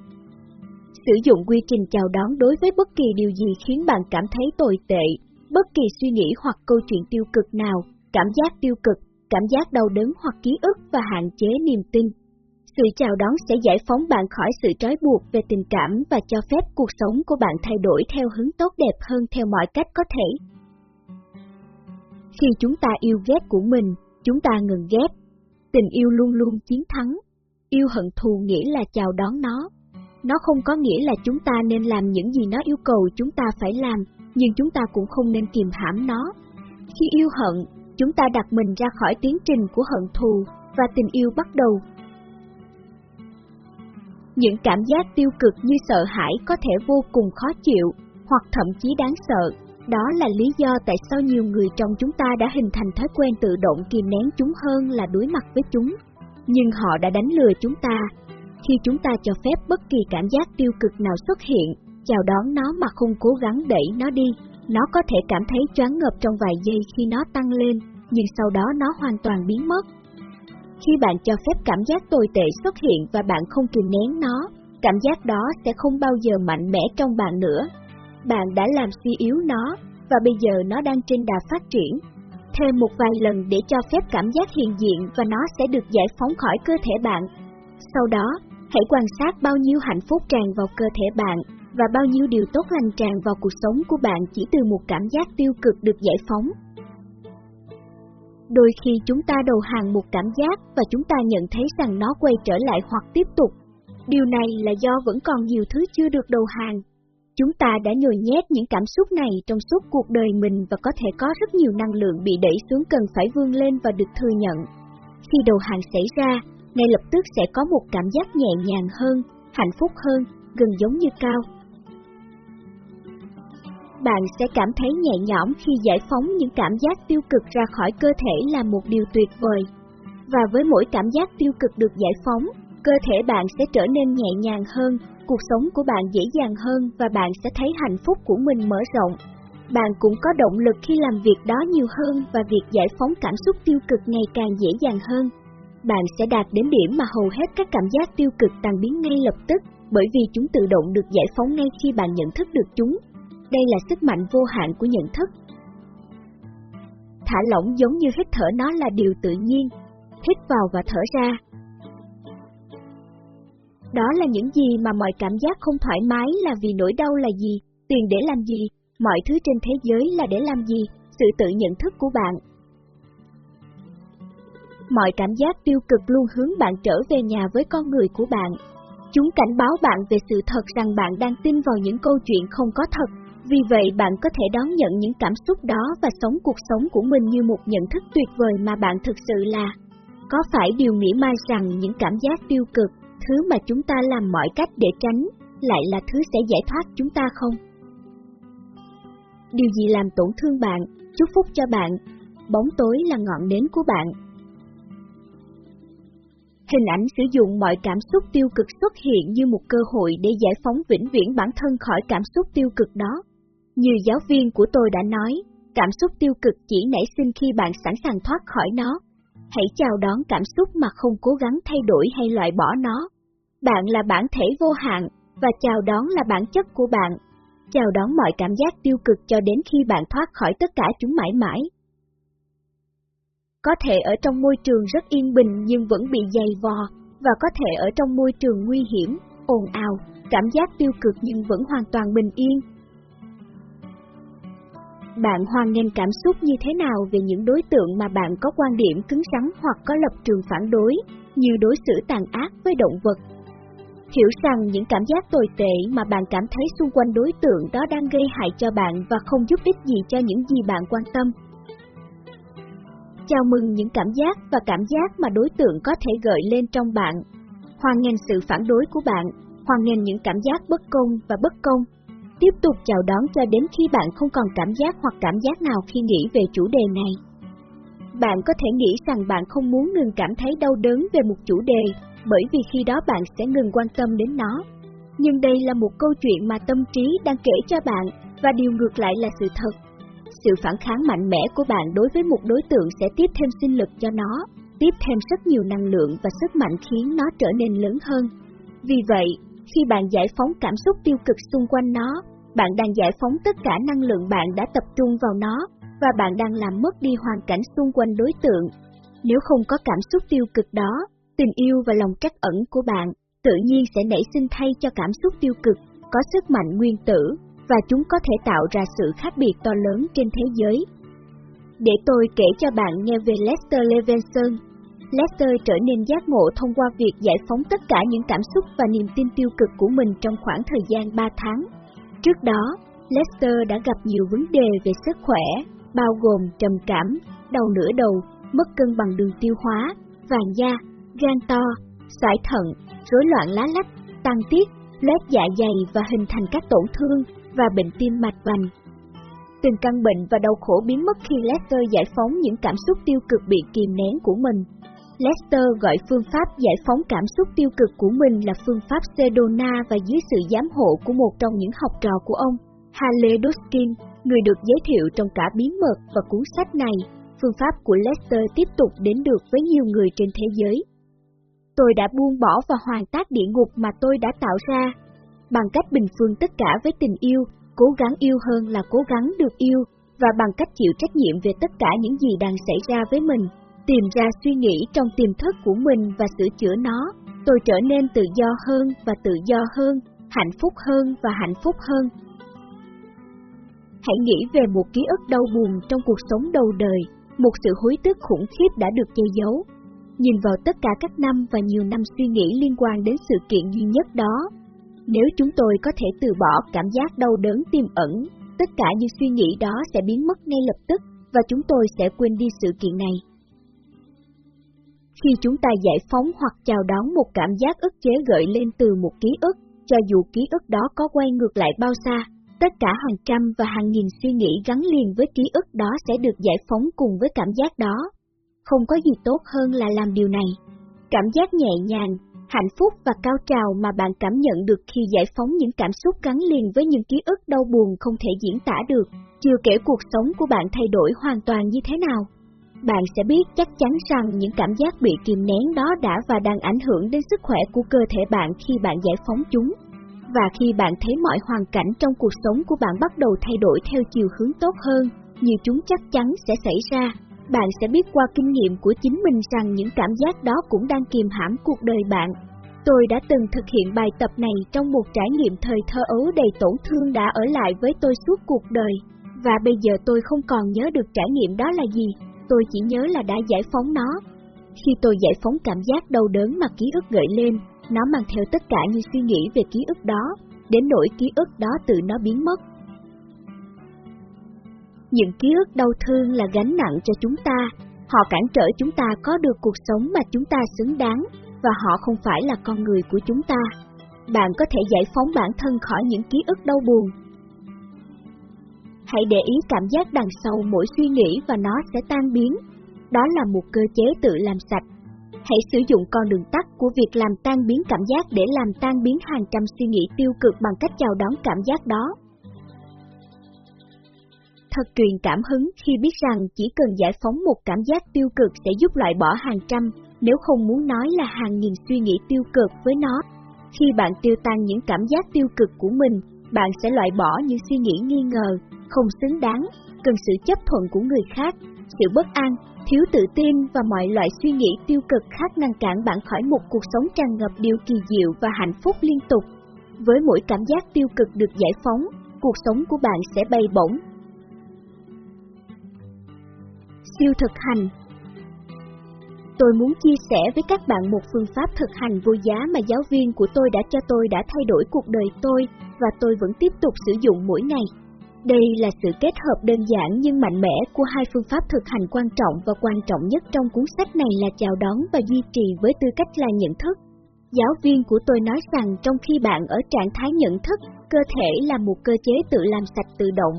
Sử dụng quy trình chào đón đối với bất kỳ điều gì khiến bạn cảm thấy tồi tệ, bất kỳ suy nghĩ hoặc câu chuyện tiêu cực nào, cảm giác tiêu cực, cảm giác đau đớn hoặc ký ức và hạn chế niềm tin. Sự chào đón sẽ giải phóng bạn khỏi sự trói buộc về tình cảm và cho phép cuộc sống của bạn thay đổi theo hướng tốt đẹp hơn theo mọi cách có thể. Khi chúng ta yêu ghét của mình, chúng ta ngừng ghét. Tình yêu luôn luôn chiến thắng. Yêu hận thù nghĩa là chào đón nó. Nó không có nghĩa là chúng ta nên làm những gì nó yêu cầu chúng ta phải làm, nhưng chúng ta cũng không nên kìm hãm nó. Khi yêu hận, chúng ta đặt mình ra khỏi tiến trình của hận thù, và tình yêu bắt đầu. Những cảm giác tiêu cực như sợ hãi có thể vô cùng khó chịu, hoặc thậm chí đáng sợ, đó là lý do tại sao nhiều người trong chúng ta đã hình thành thói quen tự động kìm nén chúng hơn là đối mặt với chúng. Nhưng họ đã đánh lừa chúng ta. Khi chúng ta cho phép bất kỳ cảm giác tiêu cực nào xuất hiện, chào đón nó mà không cố gắng đẩy nó đi, nó có thể cảm thấy choáng ngợp trong vài giây khi nó tăng lên, nhưng sau đó nó hoàn toàn biến mất. Khi bạn cho phép cảm giác tồi tệ xuất hiện và bạn không kìm nén nó, cảm giác đó sẽ không bao giờ mạnh mẽ trong bạn nữa, bạn đã làm suy yếu nó, và bây giờ nó đang trên đà phát triển. Thêm một vài lần để cho phép cảm giác hiện diện và nó sẽ được giải phóng khỏi cơ thể bạn. Sau đó, hãy quan sát bao nhiêu hạnh phúc tràn vào cơ thể bạn, và bao nhiêu điều tốt lành tràn vào cuộc sống của bạn chỉ từ một cảm giác tiêu cực được giải phóng. Đôi khi chúng ta đầu hàng một cảm giác và chúng ta nhận thấy rằng nó quay trở lại hoặc tiếp tục. Điều này là do vẫn còn nhiều thứ chưa được đầu hàng, Chúng ta đã nhồi nhét những cảm xúc này trong suốt cuộc đời mình và có thể có rất nhiều năng lượng bị đẩy xuống cần phải vươn lên và được thừa nhận. Khi đầu hàng xảy ra, ngay lập tức sẽ có một cảm giác nhẹ nhàng hơn, hạnh phúc hơn, gần giống như cao. Bạn sẽ cảm thấy nhẹ nhõm khi giải phóng những cảm giác tiêu cực ra khỏi cơ thể là một điều tuyệt vời. Và với mỗi cảm giác tiêu cực được giải phóng, cơ thể bạn sẽ trở nên nhẹ nhàng hơn, cuộc sống của bạn dễ dàng hơn và bạn sẽ thấy hạnh phúc của mình mở rộng. Bạn cũng có động lực khi làm việc đó nhiều hơn và việc giải phóng cảm xúc tiêu cực ngày càng dễ dàng hơn. Bạn sẽ đạt đến điểm mà hầu hết các cảm giác tiêu cực tan biến ngay lập tức, bởi vì chúng tự động được giải phóng ngay khi bạn nhận thức được chúng. Đây là sức mạnh vô hạn của nhận thức. Thả lỏng giống như hít thở nó là điều tự nhiên. Hít vào và thở ra, đó là những gì mà mọi cảm giác không thoải mái là vì nỗi đau là gì, tiền để làm gì, mọi thứ trên thế giới là để làm gì, sự tự nhận thức của bạn. Mọi cảm giác tiêu cực luôn hướng bạn trở về nhà với con người của bạn. Chúng cảnh báo bạn về sự thật rằng bạn đang tin vào những câu chuyện không có thật, vì vậy bạn có thể đón nhận những cảm xúc đó và sống cuộc sống của mình như một nhận thức tuyệt vời mà bạn thực sự là. Có phải điều mỉa mai rằng những cảm giác tiêu cực thứ mà chúng ta làm mọi cách để tránh, lại là thứ sẽ giải thoát chúng ta không? Điều gì làm tổn thương bạn, chúc phúc cho bạn, bóng tối là ngọn nến của bạn. Hình ảnh sử dụng mọi cảm xúc tiêu cực xuất hiện như một cơ hội để giải phóng vĩnh viễn bản thân khỏi cảm xúc tiêu cực đó. Như giáo viên của tôi đã nói, cảm xúc tiêu cực chỉ nảy sinh khi bạn sẵn sàng thoát khỏi nó, Hãy chào đón cảm xúc mà không cố gắng thay đổi hay loại bỏ nó. Bạn là bản thể vô hạn, và chào đón là bản chất của bạn. Chào đón mọi cảm giác tiêu cực cho đến khi bạn thoát khỏi tất cả chúng mãi mãi. Có thể ở trong môi trường rất yên bình nhưng vẫn bị dày vò, và có thể ở trong môi trường nguy hiểm, ồn ào, cảm giác tiêu cực nhưng vẫn hoàn toàn bình yên, bạn hoan nghênh cảm xúc như thế nào về những đối tượng mà bạn có quan điểm cứng rắn hoặc có lập trường phản đối, như đối xử tàn ác với động vật? Hiểu rằng những cảm giác tồi tệ mà bạn cảm thấy xung quanh đối tượng đó đang gây hại cho bạn và không giúp ích gì cho những gì bạn quan tâm. Chào mừng những cảm giác và cảm giác mà đối tượng có thể gợi lên trong bạn. Hoan nghênh sự phản đối của bạn, hoan nghênh những cảm giác bất công và bất công. Tiếp tục chào đón cho đến khi bạn không còn cảm giác hoặc cảm giác nào khi nghĩ về chủ đề này. Bạn có thể nghĩ rằng bạn không muốn ngừng cảm thấy đau đớn về một chủ đề, bởi vì khi đó bạn sẽ ngừng quan tâm đến nó. Nhưng đây là một câu chuyện mà tâm trí đang kể cho bạn, và điều ngược lại là sự thật. Sự phản kháng mạnh mẽ của bạn đối với một đối tượng sẽ tiếp thêm sinh lực cho nó, tiếp thêm rất nhiều năng lượng và sức mạnh khiến nó trở nên lớn hơn. Vì vậy, khi bạn giải phóng cảm xúc tiêu cực xung quanh nó, bạn đang giải phóng tất cả năng lượng bạn đã tập trung vào nó, và bạn đang làm mất đi hoàn cảnh xung quanh đối tượng. Nếu không có cảm xúc tiêu cực đó, tình yêu và lòng trắc ẩn của bạn tự nhiên sẽ nảy sinh thay cho cảm xúc tiêu cực, có sức mạnh nguyên tử, và chúng có thể tạo ra sự khác biệt to lớn trên thế giới. Để tôi kể cho bạn nghe về Lester Levenson. Lester trở nên giác ngộ thông qua việc giải phóng tất cả những cảm xúc và niềm tin tiêu cực của mình trong khoảng thời gian 3 tháng. Trước đó, Lester đã gặp nhiều vấn đề về sức khỏe, bao gồm trầm cảm, đau nửa đầu, mất cân bằng đường tiêu hóa, vàng da, gan to, sỏi thận, rối loạn lá lách, tăng tiết, loét dạ dày và hình thành các tổn thương và bệnh tim mạch vành. Từng căn bệnh và đau khổ biến mất khi Lester giải phóng những cảm xúc tiêu cực bị kìm nén của mình. Lester gọi phương pháp giải phóng cảm xúc tiêu cực của mình là phương pháp Sedona và dưới sự giám hộ của một trong những học trò của ông, Hale Duskin, người được giới thiệu trong cả bí mật và cuốn sách này. Phương pháp của Lester tiếp tục đến được với nhiều người trên thế giới. Tôi đã buông bỏ và hoàn tác địa ngục mà tôi đã tạo ra, bằng cách bình phương tất cả với tình yêu, cố gắng yêu hơn là cố gắng được yêu, và bằng cách chịu trách nhiệm về tất cả những gì đang xảy ra với mình, tìm ra suy nghĩ trong tiềm thức của mình và sửa chữa nó, tôi trở nên tự do hơn và tự do hơn, hạnh phúc hơn và hạnh phúc hơn. Hãy nghĩ về một ký ức đau buồn trong cuộc sống đầu đời, một sự hối tiếc khủng khiếp đã được che giấu. Nhìn vào tất cả các năm và nhiều năm suy nghĩ liên quan đến sự kiện duy nhất đó, nếu chúng tôi có thể từ bỏ cảm giác đau đớn tiềm ẩn, tất cả những suy nghĩ đó sẽ biến mất ngay lập tức và chúng tôi sẽ quên đi sự kiện này. Khi chúng ta giải phóng hoặc chào đón một cảm giác ức chế gợi lên từ một ký ức, cho dù ký ức đó có quay ngược lại bao xa, tất cả hàng trăm và hàng nghìn suy nghĩ gắn liền với ký ức đó sẽ được giải phóng cùng với cảm giác đó. Không có gì tốt hơn là làm điều này. Cảm giác nhẹ nhàng, hạnh phúc và cao trào mà bạn cảm nhận được khi giải phóng những cảm xúc gắn liền với những ký ức đau buồn không thể diễn tả được, chưa kể cuộc sống của bạn thay đổi hoàn toàn như thế nào. Bạn sẽ biết chắc chắn rằng những cảm giác bị kìm nén đó đã và đang ảnh hưởng đến sức khỏe của cơ thể bạn khi bạn giải phóng chúng. Và khi bạn thấy mọi hoàn cảnh trong cuộc sống của bạn bắt đầu thay đổi theo chiều hướng tốt hơn, như chúng chắc chắn sẽ xảy ra, bạn sẽ biết qua kinh nghiệm của chính mình rằng những cảm giác đó cũng đang kìm hãm cuộc đời bạn. Tôi đã từng thực hiện bài tập này trong một trải nghiệm thời thơ ấu đầy tổn thương đã ở lại với tôi suốt cuộc đời, và bây giờ tôi không còn nhớ được trải nghiệm đó là gì, tôi chỉ nhớ là đã giải phóng nó. Khi tôi giải phóng cảm giác đau đớn mà ký ức gợi lên, nó mang theo tất cả những suy nghĩ về ký ức đó, đến nỗi ký ức đó tự nó biến mất. Những ký ức đau thương là gánh nặng cho chúng ta, họ cản trở chúng ta có được cuộc sống mà chúng ta xứng đáng, và họ không phải là con người của chúng ta. Bạn có thể giải phóng bản thân khỏi những ký ức đau buồn. Hãy để ý cảm giác đằng sau mỗi suy nghĩ và nó sẽ tan biến. Đó là một cơ chế tự làm sạch. Hãy sử dụng con đường tắt của việc làm tan biến cảm giác để làm tan biến hàng trăm suy nghĩ tiêu cực bằng cách chào đón cảm giác đó. Thật truyền cảm hứng khi biết rằng chỉ cần giải phóng một cảm giác tiêu cực sẽ giúp loại bỏ hàng trăm, nếu không muốn nói là hàng nghìn suy nghĩ tiêu cực với nó. Khi bạn tiêu tan những cảm giác tiêu cực của mình, bạn sẽ loại bỏ những suy nghĩ nghi ngờ, không xứng đáng, cần sự chấp thuận của người khác, sự bất an, thiếu tự tin và mọi loại suy nghĩ tiêu cực khác ngăn cản bạn khỏi một cuộc sống tràn ngập điều kỳ diệu và hạnh phúc liên tục. Với mỗi cảm giác tiêu cực được giải phóng, cuộc sống của bạn sẽ bay bổng, siêu thực hành. Tôi muốn chia sẻ với các bạn một phương pháp thực hành vô giá mà giáo viên của tôi đã cho tôi đã thay đổi cuộc đời tôi, và tôi vẫn tiếp tục sử dụng mỗi ngày. Đây là sự kết hợp đơn giản nhưng mạnh mẽ của hai phương pháp thực hành quan trọng và quan trọng nhất trong cuốn sách này là chào đón và duy trì với tư cách là nhận thức. Giáo viên của tôi nói rằng trong khi bạn ở trạng thái nhận thức, cơ thể là một cơ chế tự làm sạch tự động.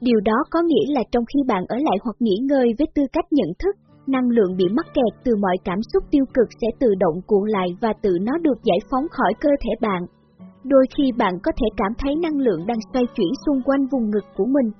Điều đó có nghĩa là trong khi bạn ở lại hoặc nghỉ ngơi với tư cách nhận thức, năng lượng bị mắc kẹt từ mọi cảm xúc tiêu cực sẽ tự động cuộn lại và tự nó được giải phóng khỏi cơ thể bạn. Đôi khi bạn có thể cảm thấy năng lượng đang xoay chuyển xung quanh vùng ngực của mình,